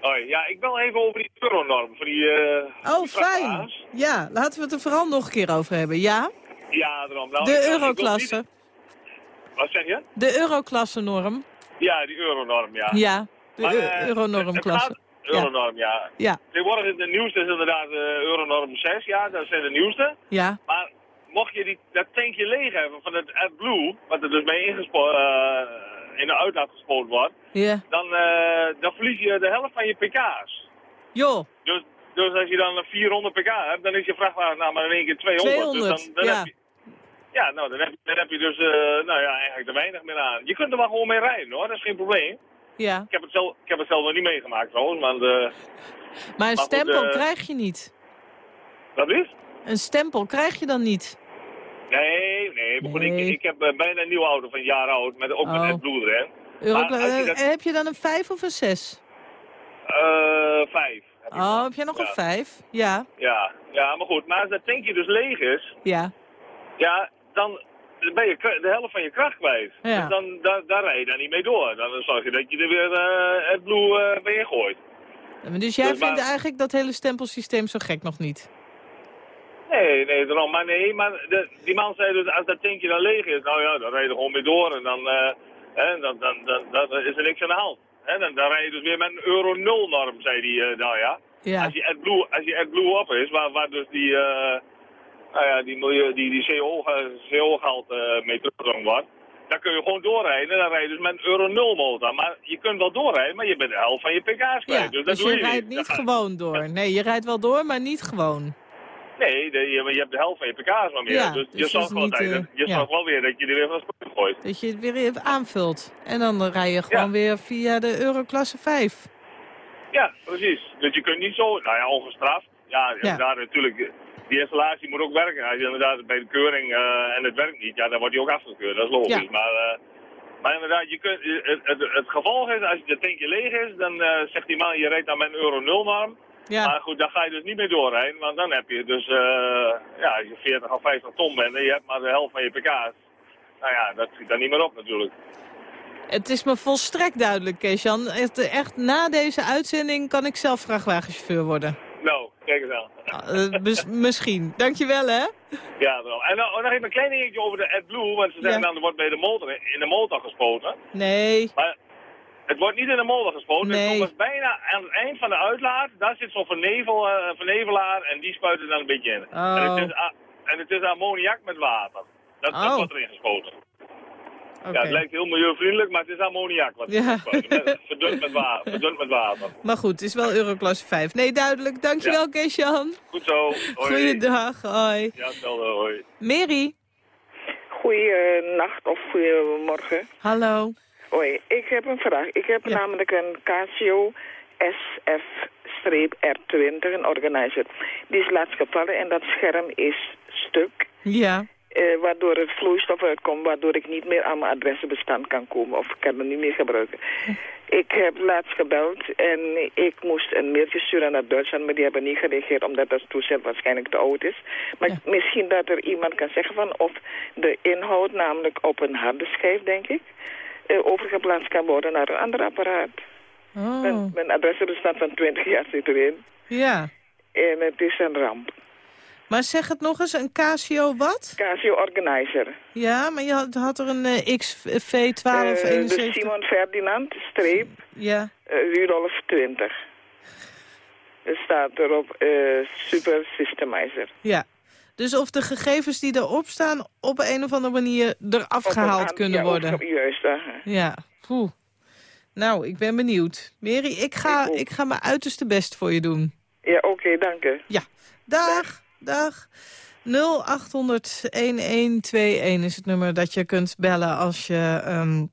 Hoi. Ja, ik bel even over die euronorm voor die... eh Oh, die fijn. Ja, laten we het er vooral nog een keer over hebben. Ja? Ja, daarom. Nou, De wil euroklasse. niet- Wat zeg je? De euroklasse-norm. Ja, die euronorm, ja. Ja, de Maar, eu- eh, euronormklasse. Euronorm, ja. Ja, Tegenwoordig is de nieuwste is inderdaad de Euronorm 6, ja, dat zijn de nieuwste. ja. Maar mocht je die, dat tankje leeg hebben van het AdBlue, wat er dus mee ingespo eh, in de uitlaat gespoeld wordt, Ja. dan, eh, dan verlies je de helft van je pk's. Joh. Dus, dus als je dan 400 pk hebt, dan is je vrachtwagen nou maar in één keer 200. 200, dus dan, dan ja. heb je, ja, nou, dan heb, dan heb je dus eh, nou ja, eigenlijk er weinig meer aan. Je kunt er wel gewoon mee rijden hoor, dat is geen probleem. Ja. Ik heb het zelf, ik heb het zelf nog niet meegemaakt trouwens, want... eh, Maar een stempel krijg je niet. Wat is? Een stempel krijg je dan niet. Nee, nee. Ik, ik heb eh, bijna een nieuwe auto van een jaar oud, met ook met Oh. AdBlue erin. Je eh, dat- Heb je dan een 5 of een 6? Eh, vijf. heb Oh, heb jij nog Ja. een 5? Ja. Ja, ja, maar goed, maar als dat tankje dus leeg is, Ja. ja, dan ben je de helft van je kracht kwijt. Ja. Dus dan, daar, daar rij je dan niet mee door. Dan zorg je dat je er weer AdBlue eh bij ingooit. Dus jij Dus maar- vindt eigenlijk dat hele stempelsysteem zo gek nog niet? Nee, nee, daarom. Maar nee, maar de, die man zei dus als dat tankje dan leeg is, nou ja, dan rij je gewoon mee door en dan, eh, hè, dan, dan, dan, dan is er niks aan de hand. Hè, dan, dan rij je dus weer met een euro 0 norm, zei hij, eh, nou ja. Ja. Als je AdBlue, als je AdBlue op is, waar, waar dus die, eh nou ja, die, milieu, die, die CO, CO-gehalte eh, mee teruggedrongen wordt, dan kun je gewoon doorrijden. Dan rij je dus met een euro 0 motor. Maar je kunt wel doorrijden, maar je bent de helft van je pk's kwijt. Ja, dus dat dus doe je je rijdt niet. gewoon door. Nee, je rijdt wel door, maar niet gewoon. Nee, de- je, je hebt de helft van je pk's maar meer. Ja, dus, dus je zorgt is wel, niet, dat je, eh, ja. wel weer dat je er weer van spoor gooit. Dat je het weer even aanvult. En dan rij je gewoon weer via de Euroklasse 5. Ja, precies. Dus je kunt niet zo, nou ja, ongestraft. Ja, inderdaad, natuurlijk, eh, die installatie moet ook werken. Als je inderdaad bij de keuring eh, en het werkt niet, ja, dan wordt die ook afgekeurd. Dat is logisch. Ja. Maar, eh, maar inderdaad, je kunt, het, het, het gevolg is, als je tankje leeg is, dan eh, zegt die man, je rijdt dan met een euro 0 norm. Ja. Maar goed, dan ga je dus niet meer doorrijden, want dan heb je dus, eh, ja, als je 40 of 50 ton bent en je hebt maar de helft van je pk's. Nou ja, dat schiet dan niet meer op natuurlijk. Het is me volstrekt duidelijk, Kees-Jan. Echt, echt, na deze uitzending kan ik zelf vrachtwagenchauffeur worden. Nou, kijk eens aan. Eh, mis- misschien. Dankjewel, hè? Ja, wel. En nou, nog even een klein dingetje over de AdBlue, want ze zeggen Ja. dan er wordt bij de motor, in de motor gespoten. Nee. Maar het wordt niet in de motor gespoten, Nee. het komt bijna aan het eind van de uitlaat, daar zit zo'n vernevel, eh, vernevelaar en die spuit er dan een beetje in. Oh. En, het is, a- en het is ammoniak met water. Dat, dat Oh. wordt erin gespoten. Oké. Ja, het lijkt heel milieuvriendelijk, maar het is ammoniak wat Ja. erin gespoten. Met- verdund, met water, verdund met water. Maar goed, het is wel Euroklasse 5. Nee, duidelijk. Dankjewel, Kees-Jan. Goed zo. Hoi. Goeiedag. Hoi. Ja, hetzelfde. Hoi. Mary. Goeienacht of goedemorgen. Hallo. Hoi, ik heb een vraag. Ik heb namelijk een Casio SF-R20, een organizer. Die is laatst gevallen en dat scherm is stuk. Ja. eh, waardoor er vloeistof uitkomt, waardoor ik niet meer aan mijn adressenbestand kan komen. Of ik kan het niet meer gebruiken. Ik heb laatst gebeld en ik moest een mailtje sturen naar Duitsland, maar die hebben niet gereageerd omdat dat toestel waarschijnlijk te oud is. Maar misschien dat er iemand kan zeggen van of de inhoud, namelijk op een harde schijf, denk ik, overgeplaatst kan worden naar een ander apparaat. Oh. Mijn, mijn adressenbestand van 20 jaar zit erin Ja. en het is een ramp. Maar zeg het nog eens, een Casio wat? Casio Organizer. Ja, maar je had, had er een eh, XV12 Eh, de 71. Simon Ferdinand, streep, Ja. eh, Rudolf 20. Er staat erop eh, Super Systemizer. Ja. Dus of de gegevens die erop staan op een of andere manier eraf Op een gehaald kunnen ja, worden. op-. Ja. Poeh. Nou, ik ben benieuwd. Mary, ik ga, ik ga mijn uiterste best voor je doen. Ja, oké, dank u. Ja. Dag, dag. 0800-1121 is het nummer dat je kunt bellen als je ehm,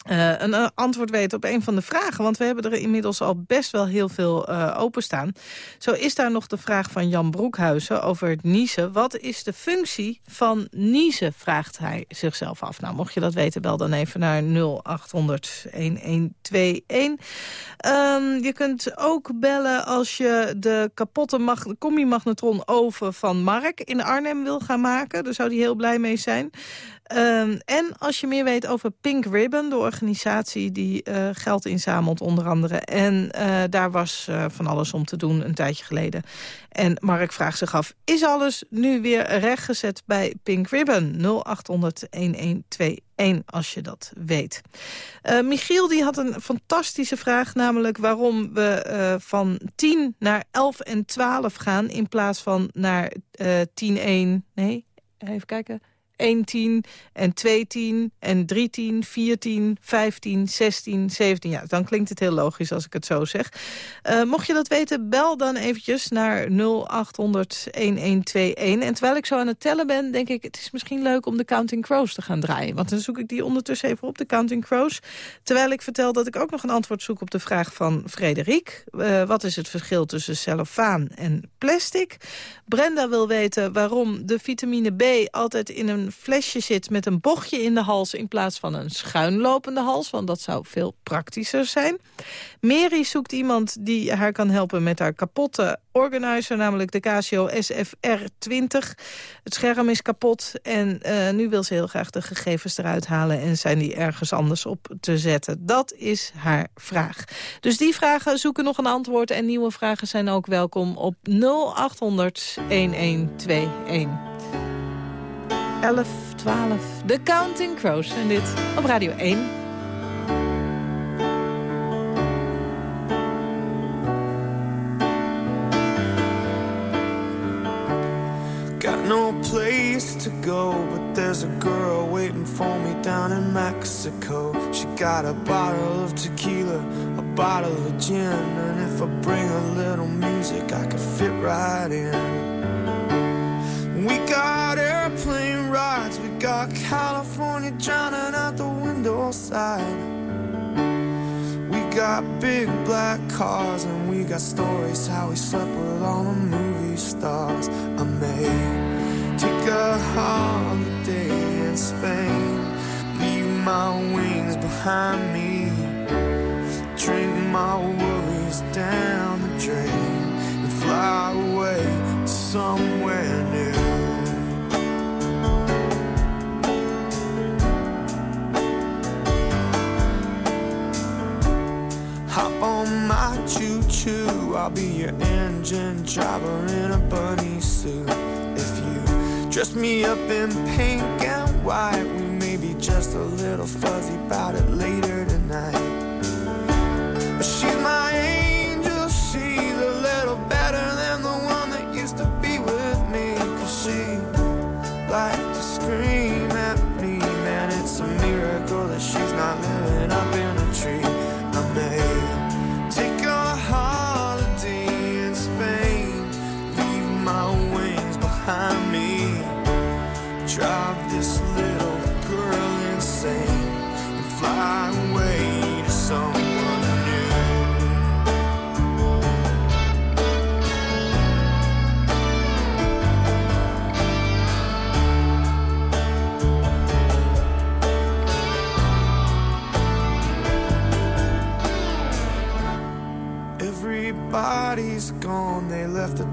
eh, een eh, antwoord weten op een van de vragen. Want we hebben er inmiddels al best wel heel veel eh, openstaan. Zo is daar nog de vraag van Jan Broekhuizen over het niezen. Wat is de functie van niezen, vraagt hij zichzelf af. Nou, mocht je dat weten, bel dan even naar 0800-1121. Ehm, je kunt ook bellen als je de kapotte mag- combi-magnetron oven van Mark in Arnhem wil gaan maken. Daar zou hij heel blij mee zijn. Ehm, en als je meer weet over Pink Ribbon, de organisatie die eh, geld inzamelt onder andere. En eh, daar was eh, van alles om te doen een tijdje geleden. En Mark vraagt zich af, is alles nu weer rechtgezet bij Pink Ribbon? 0800-1121 als je dat weet. Michiel die had een fantastische vraag, namelijk waarom we van 10 naar 11 en 12 gaan... in plaats van naar eh 10, 1, nee, even kijken... 1, 10 en 2, 10 en 3, 10, 4, 10, 15, 16, 17. Ja, dan klinkt het heel logisch als ik het zo zeg. Uh, mocht je dat weten, bel dan eventjes naar 0800 1121. En terwijl ik zo aan het tellen ben, denk ik... het is misschien leuk om de Counting Crows te gaan draaien. Want dan zoek ik die ondertussen even op, de Counting Crows. Terwijl ik vertel dat ik ook nog een antwoord zoek op de vraag van Frederik. Uh, wat is het verschil tussen cellofaan en plastic? Brenda wil weten waarom de vitamine B altijd in een flesje zit met een bochtje in de hals... in plaats van een schuinlopende hals, want dat zou veel praktischer zijn. Mary zoekt iemand die haar kan helpen met haar kapotte organizer... namelijk de Casio SFR20. Het scherm is kapot en uh, nu wil ze heel graag de gegevens eruit halen... en zijn die ergens anders op te zetten. Dat is haar vraag. Dus die vragen zoeken nog een antwoord... en nieuwe vragen zijn ook welkom op 0800 1121. 11, 12, The Counting Crows. En dit op Radio 1. Got no place to go, but there's a girl waiting for me down in Mexico. She got a bottle of tequila, a bottle of gin, and if I bring a little music, I could fit right in. We got airplane rides, we got California drowning out the window side. We got big black cars and we got stories how we slept with all the movie stars. I may take a holiday in Spain, leave my wings behind me, drink my worries down the drain, and fly away to somewhere I'll be your engine driver in a bunny suit. If you dress me up in pink and white We may be just a little fuzzy about it later tonight. But she's my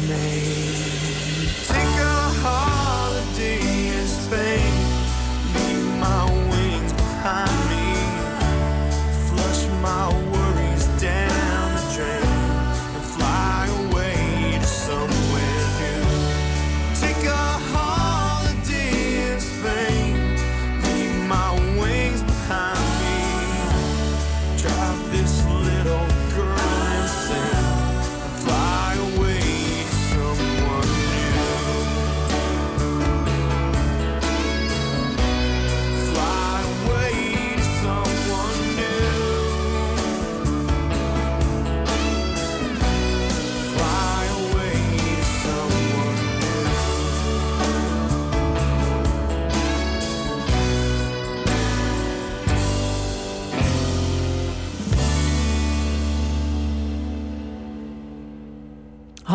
I may take a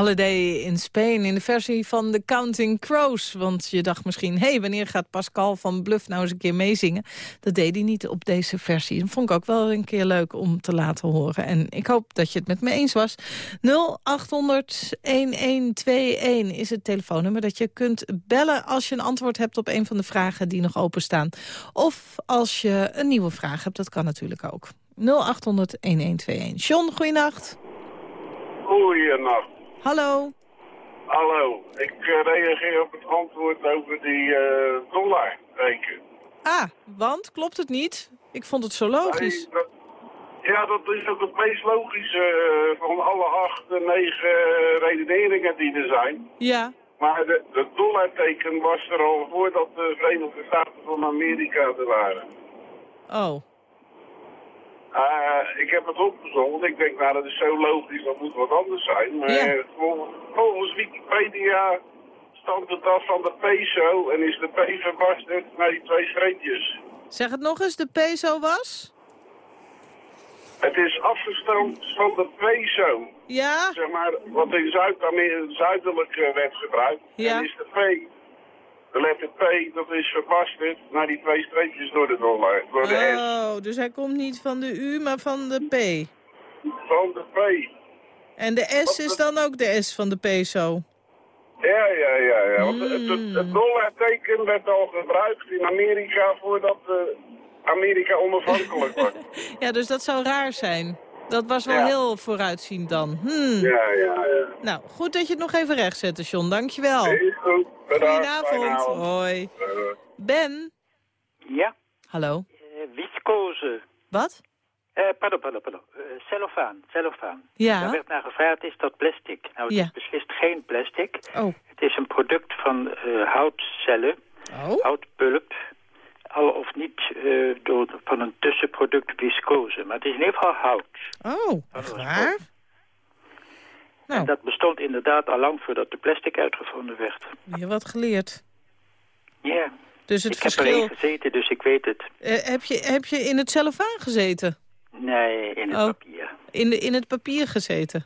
Holiday in Spain in de versie van The Counting Crows. Want je dacht misschien, hé, hey, wanneer gaat Pascal van Bluff nou eens een keer meezingen? Dat deed hij niet op deze versie. Dat vond ik ook wel een keer leuk om te laten horen. En ik hoop dat je het met me eens was. 0800-1121 is het telefoonnummer dat je kunt bellen... als je een antwoord hebt op een van de vragen die nog openstaan. Of als je een nieuwe vraag hebt, dat kan natuurlijk ook. 0800-1121. John, goeienacht. Goeienacht. Hallo. Hallo. Ik eh, reageer op het antwoord over die eh dollar reken. Ah, want klopt het niet? Ik vond het zo logisch. Nee, dat- ja, dat is ook het meest logische eh, van alle acht, eh, negen eh, redeneringen die er zijn. Ja. Maar de, de dollarteken was er al voordat de Verenigde Staten van Amerika er waren. Oh. Eh, ik heb het opgezocht. Ik denk, nou, dat is zo logisch, dat moet wat anders zijn. Maar Ja. eh, vol- volgens Wikipedia stamt het af van de peso en is de P verbasterd naar die twee streepjes. Zeg het nog eens, de peso was? Het is afgestamd van de peso. Ja? Zeg maar, wat in Zuid-Amerika zuidelijk eh, werd gebruikt. Ja. En is de P, de letter P, dat is verbasterd naar die twee streepjes door de dollar. Door de S. Oh, dus hij komt niet van de U, maar van de P. Van de P. En de S is dan ook de S van de peso. Ja, ja, ja. ja. Want het, het, het dollarteken werd al gebruikt in Amerika voordat eh, Amerika onafhankelijk was. Ja, dus dat zou raar zijn. Dat was wel Ja. heel vooruitziend dan. Hmm. Ja, ja, ja. Nou, goed dat je het nog even recht zette, John. Dankjewel. Is goed. Goedenavond. Hoi. Eh, Ben. Ja, Hallo. eh, viscose. Wat? Eh, pardon, pardon, pardon. Eh, cellofaan, cellofaan. Ja. Daar werd naar gevraagd, is dat plastic? Nou, het Ja. is beslist geen plastic. Oh. Het is een product van eh, houtcellen, Oh. houtpulp. Al of niet eh, door, van een tussenproduct viscose. Maar het is in ieder geval hout. Oh, echt waar? Nou. En dat bestond inderdaad al lang voordat de plastic uitgevonden werd. Weer wat geleerd. Ja. Dus het ik heb verschil... erin gezeten, dus ik weet het. Eh, heb, je, heb je in het cellofaan gezeten? Nee, in het Oh. papier. In, de, in het papier gezeten?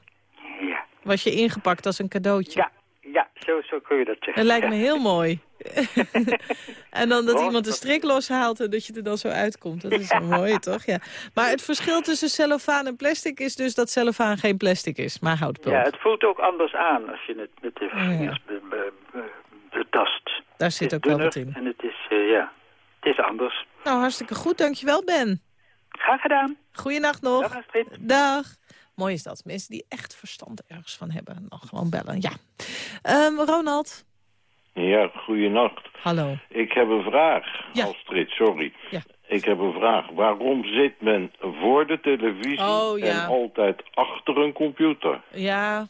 Ja. Was je ingepakt als een cadeautje? Ja, ja zo, zo kun je dat zeggen. Dat lijkt me heel mooi. en dan dat Oh, iemand de strik loshaalt en dat je er dan zo uitkomt. Dat is mooi, toch? Ja. Maar het verschil tussen cellofaan en plastic is dus dat cellofaan geen plastic is, maar houtpulp. Ja, het voelt ook anders aan als je het met de Oh, ja. vingers be- betast. Daar zit ook wel wat in. En het is, eh, ja, het is anders. Nou, hartstikke goed. Dankjewel, Ben. Graag gedaan. Goeienacht nog. Dag, Astrid. Dag. Mooi is dat. Mensen die echt verstand ergens van hebben. Dan gewoon bellen. Ja. Ehm, Ronald. Ja, goeienacht. Hallo. Ik heb een vraag, Ja. Astrid, sorry. Ja. Ik heb een vraag. Waarom zit men voor de televisie Oh, ja. en altijd achter een computer? Ja.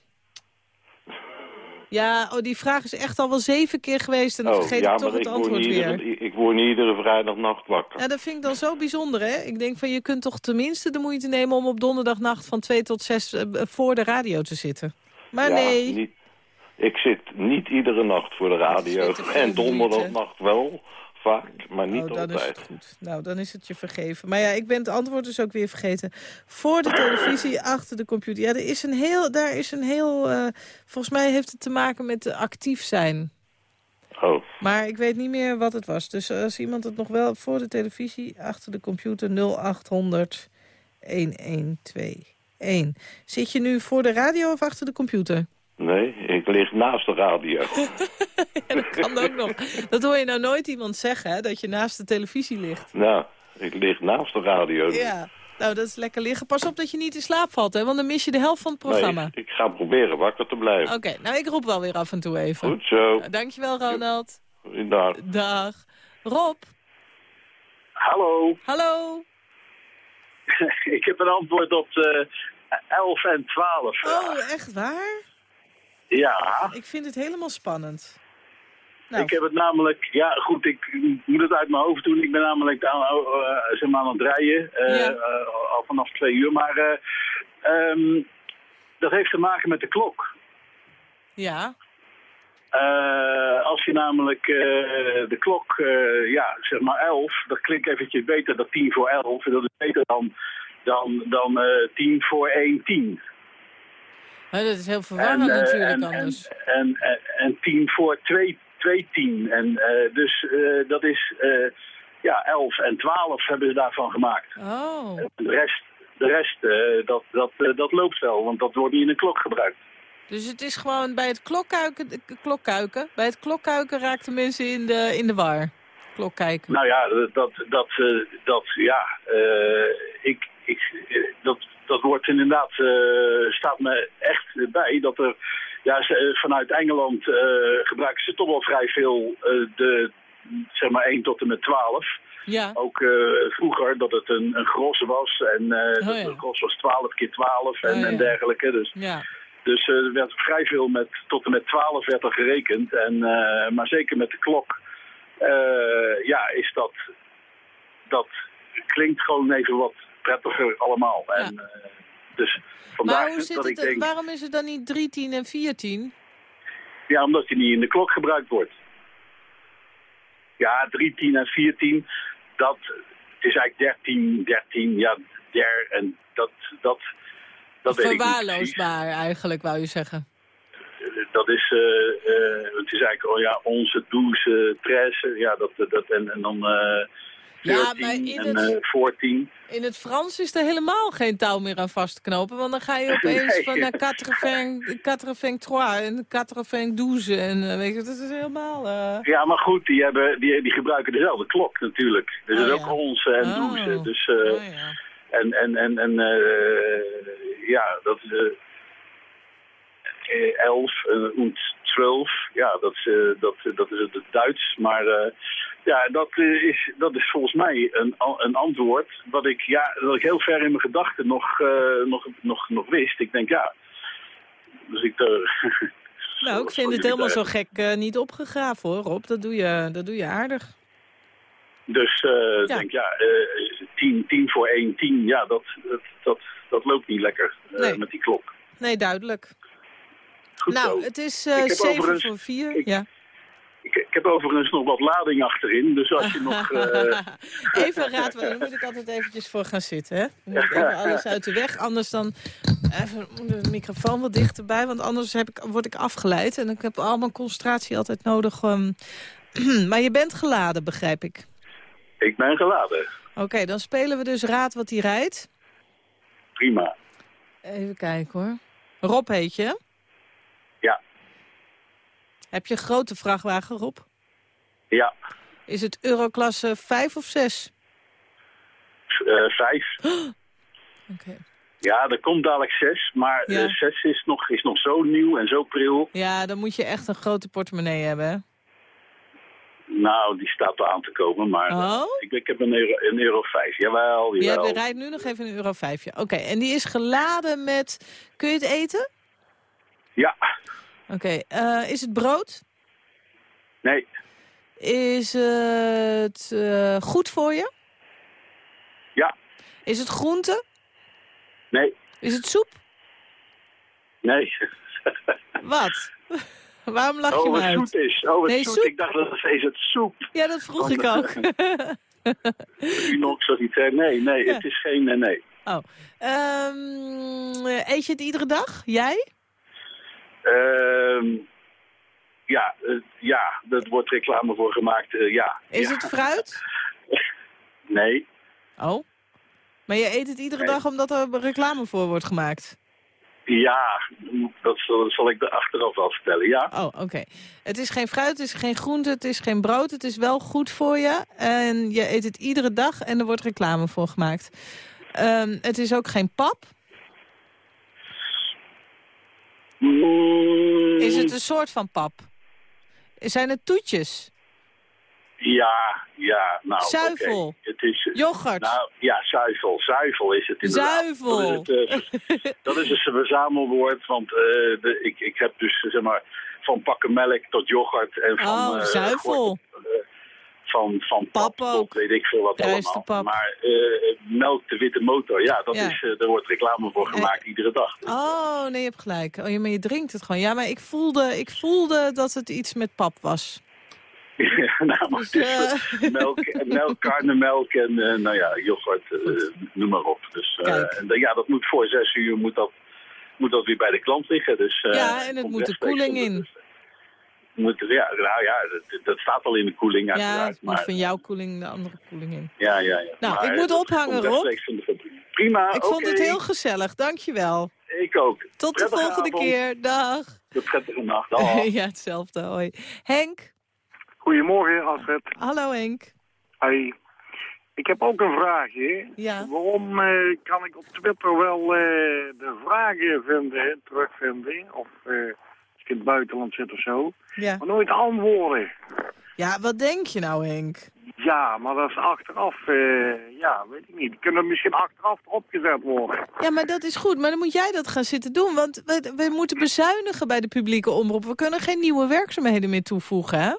Ja, oh, die vraag is echt al wel zeven keer geweest en dan oh, vergeet ja, ik toch maar het ik word, antwoord niet weer. iedere, ik word niet iedere vrijdagnacht wakker. Ja, dat vind ik dan zo bijzonder, hè? Ik denk van, je kunt toch tenminste de moeite nemen om op donderdagnacht van 2 tot 6 eh, voor de radio te zitten. Maar Ja, nee. Niet, ik zit niet iedere nacht voor de radio. En donderdagnacht wel, vaak, maar niet Oh, dan is altijd. het goed. Nou, dan is het je vergeven. Maar ja, ik ben het antwoord dus ook weer vergeten. Voor de televisie, achter de computer. Ja, er is een heel, daar is een heel... eh, volgens mij heeft het te maken met actief zijn. Oh, Maar ik weet niet meer wat het was. Dus als iemand het nog wel voor de televisie, achter de computer 0800 1121. Zit je nu voor de radio of achter de computer? Nee, ik lig naast de radio. Ja, dat kan ook nog. Dat hoor je nou nooit iemand zeggen, hè, dat je naast de televisie ligt. nou, ik lig naast de radio. Ja, nou dat is lekker liggen. Pas op dat je niet in slaap valt, hè, want dan mis je de helft van het programma. Nee, ik ga proberen wakker te blijven. Oké, nou ik roep wel weer af en toe even. Goed zo. Dankjewel Ronald. Goeiedag. Dag. Rob. Hallo. Hallo. ik heb een antwoord op de 11 en 12. Oh, echt waar? Ja, Ik vind het helemaal spannend. Nou. ik heb het namelijk... Ja, goed, ik moet het uit mijn hoofd doen. Ik ben namelijk aan, eh, zeg maar aan het rijden. eh, Ja. eh, al vanaf twee uur. Maar eh, ehm, dat heeft te maken met de klok. Ja. Als je namelijk de klok, ja, zeg maar 11, dat klinkt eventjes beter dan 10 voor 11. En dat is beter dan, dan, dan eh 10 voor 1, 10. Dat is heel verwarrend En, eh, natuurlijk en, anders. En, en, en tien voor twee, twee tien. En eh, dus eh, dat is, ja, elf en twaalf hebben ze daarvan gemaakt. Oh. De rest, de rest dat, dat, dat loopt wel, want dat wordt niet in een klok gebruikt. Dus het is gewoon bij het klokkuiken, klokkuiken, bij het klokkuiken raakten mensen in de, in de war. Klokkijken. Nou ja, dat, dat, dat ja, ik, ik, dat, dat wordt inderdaad, eh, staat me echt bij dat er, ja, eh, vanuit Engeland eh, gebruiken ze toch wel vrij veel de, zeg maar 1 tot en met 12. Ja. Ook eh, vroeger dat het een, een gros was en eh dat ja. een gros was 12 keer 12 en, Oh, ja. en dergelijke. Dus, Ja. dus er werd vrij veel met, tot en met 12 werd er gerekend. En, maar zeker met de klok, ja, is dat, dat klinkt gewoon even wat prettiger allemaal. En, eh, dus vandaar Maar hoe zit dat het, ik denk, waarom is het dan niet 3, 10 en 14? ja, omdat die niet in de klok gebruikt wordt. Ja, 3, 10 en 14, dat het is eigenlijk 13, 13, ja, der en dat, dat, dat weet ik niet precies. Verwaarloosbaar eigenlijk, wou je zeggen. Dat is, eh, eh, het is eigenlijk, oh ja, onze douze, tresse, ja, dat, dat, en, en dan eh Ja, 14 maar in en het- eh 14. In het Frans is er helemaal geen touw meer aan vast te knopen. Want dan ga je opeens Nee. van naar quatre-vingt quatre-vingt trois en quatre-vingt douze. En eh, weet je, dat is helemaal... eh, Ja, maar goed, die, hebben, die, die gebruiken dezelfde klok natuurlijk. Dus Oh, het is ja. ook onze en Oh. douze. Dus, eh, En, en, en, en eh, ja, dat is... eh, eh, 11 en en 12, ja, dat, is, eh, dat, dat is het Duits. Maar eh, ja, dat, eh, is, dat is volgens mij een, een antwoord wat ik, ja, dat ik heel ver in mijn gedachten nog, eh, nog, nog, nog wist. Ik denk, ja, dus ik... eh, nou, ik vind het helemaal zo gek eh, niet opgegraven hoor, Rob. Dat doe je, dat doe je aardig. Dus eh, ik Ja. denk, ja, eh 10, 10 voor 1, 10, ja, dat, dat, dat, loopt niet lekker eh, Nee. met die klok. Nee, duidelijk. Goed nou, zo. het is Ik eh heb 7 overigens- voor 4. ik- ja. Ik, ik heb overigens nog wat lading achterin, dus als je nog... eh, Even raad, daar moet ik altijd eventjes voor gaan zitten. Hè? Dan moet ik even alles uit de weg, anders dan... Even de microfoon wat dichterbij, want anders heb ik, word ik afgeleid. En ik heb al mijn concentratie altijd nodig. ehm. maar je bent geladen, begrijp ik. ik ben geladen. Oké, dan spelen we dus Raad wat hij rijdt. Prima. Even kijken hoor. Rob heet je? Ja. Heb je een grote vrachtwagen, Rob? Ja, Is het Euroklasse 5 of 6? eh, vijf. Oké. Ja, er komt dadelijk zes, maar Ja. eh, zes is nog, is nog zo nieuw en zo pril. Ja, dan moet je echt een grote portemonnee hebben, hè? Nou, die staat er aan te komen, maar Oh? ik, ik heb een euro, een euro vijf. Jawel, Ja, jawel. we rijdt nu nog even een euro 5. Oké, en die is geladen met... Kun je het eten? Ja, Oké, eh, is het brood? nee, Is het eh, goed voor je? ja, Is het groente? nee, Is het soep? nee. Wat? Waarom lach je oh, me wat uit? zoet is. Oh, wat Nee, zoet. soep. Ik dacht dat het is het soep. Ja, dat vroeg Want- ik ook. Nog zoiets. hè? Nee, nee, Ja. het is geen nee, nee. oh. Ehm, eet je het iedere dag? Jij? Ehm, ja, eh, ja, er wordt reclame voor gemaakt. eh, ja. Is ja. het fruit? Nee, Oh. Maar je eet het iedere dag omdat er reclame voor wordt gemaakt? ja, dat zal, zal ik er achteraf wel vertellen, ja. Oh, oké. Het is geen fruit, het is geen groente, het is geen brood. Het is wel goed voor je. En je eet het iedere dag en er wordt reclame voor gemaakt. Ehm, het is ook geen pap. Mm, Is het een soort van pap? Zijn het toetjes? Ja, ja, nou, Zuivel. Het is, Yoghurt. Nou, ja, zuivel. Zuivel is het inderdaad. Zuivel. Dat is, het, eh, dat is een verzamelwoord, want eh, de, ik, ik heb dus, zeg maar, van pakken melk tot yoghurt en van... Oh, eh, zuivel. eh, van, van pap, tot weet ik veel wat allemaal. Maar eh, melk de witte motor, ja, dat Ja. Is, eh, daar wordt reclame voor gemaakt iedere dag. Oh, nee, je hebt gelijk. Oh, ja, maar je drinkt het gewoon. Ja, maar ik voelde, ik voelde dat het iets met pap was. Ja, nou, maar het is Dus, eh, melk, melk, karnemelk en eh, nou ja, yoghurt, eh, noem maar op. Dus, eh, en, ja, dat moet voor zes uur moet dat, moet dat weer bij de klant liggen. Dus, eh, ja, en het moet de koeling in. Moet, ja, nou ja, dat, dat staat al in de koeling Ja, uiteraard. het moet maar, van jouw koeling de andere koeling in. ja, ja, ja. Nou, Maar, ik moet ophangen, Rob. de. Prima, Ik vond het heel gezellig, dankjewel. Ik ook. Tot de volgende avond. keer, dag. Tot prettige nacht. Dag. ja, hetzelfde, hoi. Henk, Goedemorgen, Alfred. hallo Henk. Hoi. Ik heb ook een vraagje. Ja. Waarom eh, kan ik op Twitter wel eh, de vragen vinden, terugvinden? Of eh, in het buitenland zit of zo. Ja. Maar nooit antwoorden. Ja, wat denk je nou, Henk? Ja, maar dat is achteraf, eh, ja, weet ik niet. Die kunnen misschien achteraf opgezet worden. Ja, maar dat is goed. Maar dan moet jij dat gaan zitten doen. Want we, we moeten bezuinigen bij de publieke omroep. We kunnen geen nieuwe werkzaamheden meer toevoegen, hè?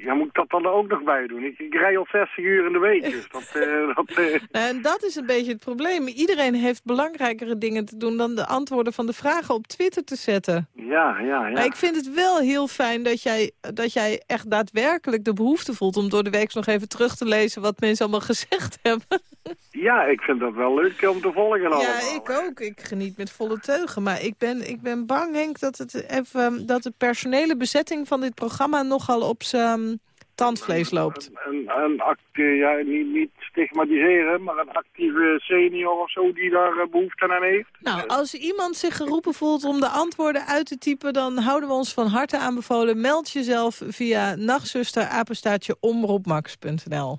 Ja, moet ik dat dan ook nog bij doen? Ik, ik rij al 60 uur in de week, dus dat... eh, dat eh, En dat is een beetje het probleem. Iedereen heeft belangrijkere dingen te doen... dan de antwoorden van de vragen op Twitter te zetten. ja, ja, ja. Maar ik vind het wel heel fijn dat jij, dat jij echt daadwerkelijk de behoefte voelt... om door de week nog even terug te lezen wat mensen allemaal gezegd hebben. Ja, ik vind dat wel leuk om te volgen allemaal. Ja, ik ook. Ik geniet met volle teugen. Maar ik ben, ik ben bang, Henk, dat, het even, dat de personele bezetting van dit programma... nogal op zijn tandvlees loopt. Een, een acte, ja, niet, niet stigmatiseren, maar een actieve senior of zo die daar eh, behoefte aan heeft. Nou, als iemand zich geroepen voelt om de antwoorden uit te typen... dan houden we ons van harte aanbevolen. Meld jezelf via nachtzuster, omroepmax.nl.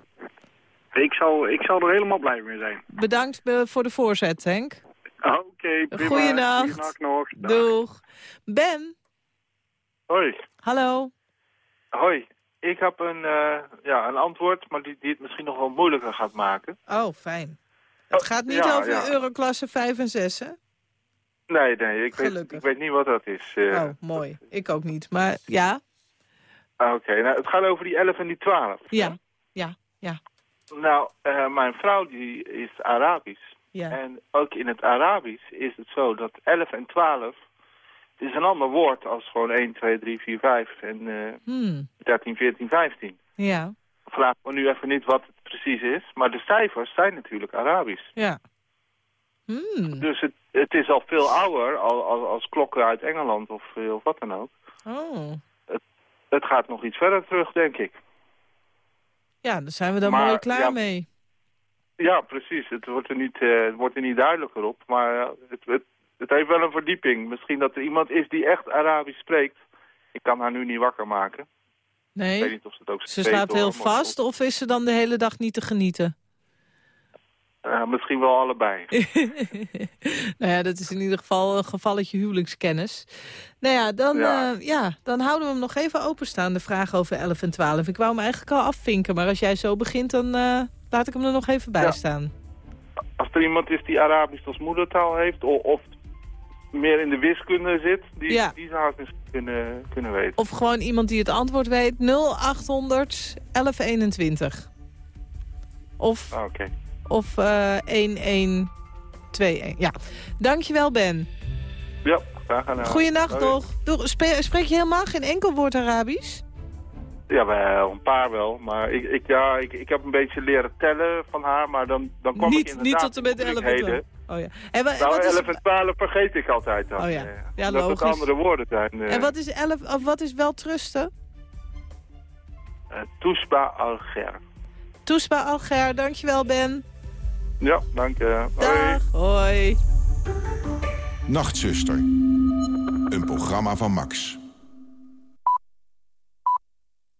Ik zou, ik zou er helemaal blij mee zijn. Bedankt voor de voorzet, Henk. Oké, prima. Goeienacht. Goeienacht nog. Dag. Doeg. Ben, Hoi. hallo. Hoi. Ik heb een, eh, ja, een antwoord, maar die, die het misschien nog wel moeilijker gaat maken. Oh, fijn. Het gaat niet ja, over ja. euroklasse 5 en 6, hè? Nee, nee, ik weet, ik weet niet wat dat is. eh. Oh, mooi. Ik ook niet. Maar ja, Ah, Oké, nou, het gaat over die 11 en die 12. ja, ja, ja. Nou, eh, mijn vrouw die is Arabisch. Ja. En ook in het Arabisch is het zo dat 11 en 12... Het is een ander woord als gewoon 1, 2, 3, 4, 5 en Hmm. 13, 14, 15. Ja, Vraag me nu even niet wat het precies is, maar de cijfers zijn natuurlijk Arabisch. ja. Hmm. Dus het, het is al veel ouder al, al- als klokken uit Engeland of, eh, of wat dan ook. Oh. Het gaat nog iets verder terug, denk ik. Ja, dan zijn we dan Maar, mooi klaar ja. mee. Ja, precies. Het wordt er niet, eh, het wordt er niet duidelijker op. Maar eh, het, het, het heeft wel een verdieping. Misschien dat er iemand is die echt Arabisch spreekt. Ik kan haar nu niet wakker maken. Ik weet Nee, niet of ze het ook ze slaapt heel vast of is ze dan de hele dag niet te genieten? Eh, misschien wel allebei. nou ja, dat is in ieder geval een gevalletje huwelijkskennis. Nou ja, dan, Ja. ja. ja, dan houden we hem nog even openstaan, de vraag over 11 en 12. Ik wou hem eigenlijk al afvinken, maar als jij zo begint, dan eh, laat ik hem er nog even bij Ja. staan. Als er iemand is die Arabisch als moedertaal heeft... of, of meer in de wiskunde zit, die, Ja. die zou het misschien kunnen, kunnen weten. Of gewoon iemand die het antwoord weet, 0800 1121. Of, Ah, Oké. Of eh 1121. Ja, dankjewel Ben. Ja, graag gedaan. Goeienacht nog. Spreek je helemaal geen enkel woord Arabisch? Ja, wel, een paar wel. Maar ik, ik, ja, ik, ik heb een beetje leren tellen van haar, maar dan, dan kwam ik Niet, inderdaad niet tot en met in 11 en moeilijkheden. 12. Oh ja. En, Nou, wat is, 11 en 12 vergeet ik altijd dan. Oh ja. eh, Ja, omdat logisch. het andere woorden zijn. eh en wat is, 11, of wat is wel trusten? eh, Toesba Alger. Toesba Alger, dankjewel Ben. Ja, dank je. Hoi. Dag. Hoi. Nachtzuster. Een programma van Max.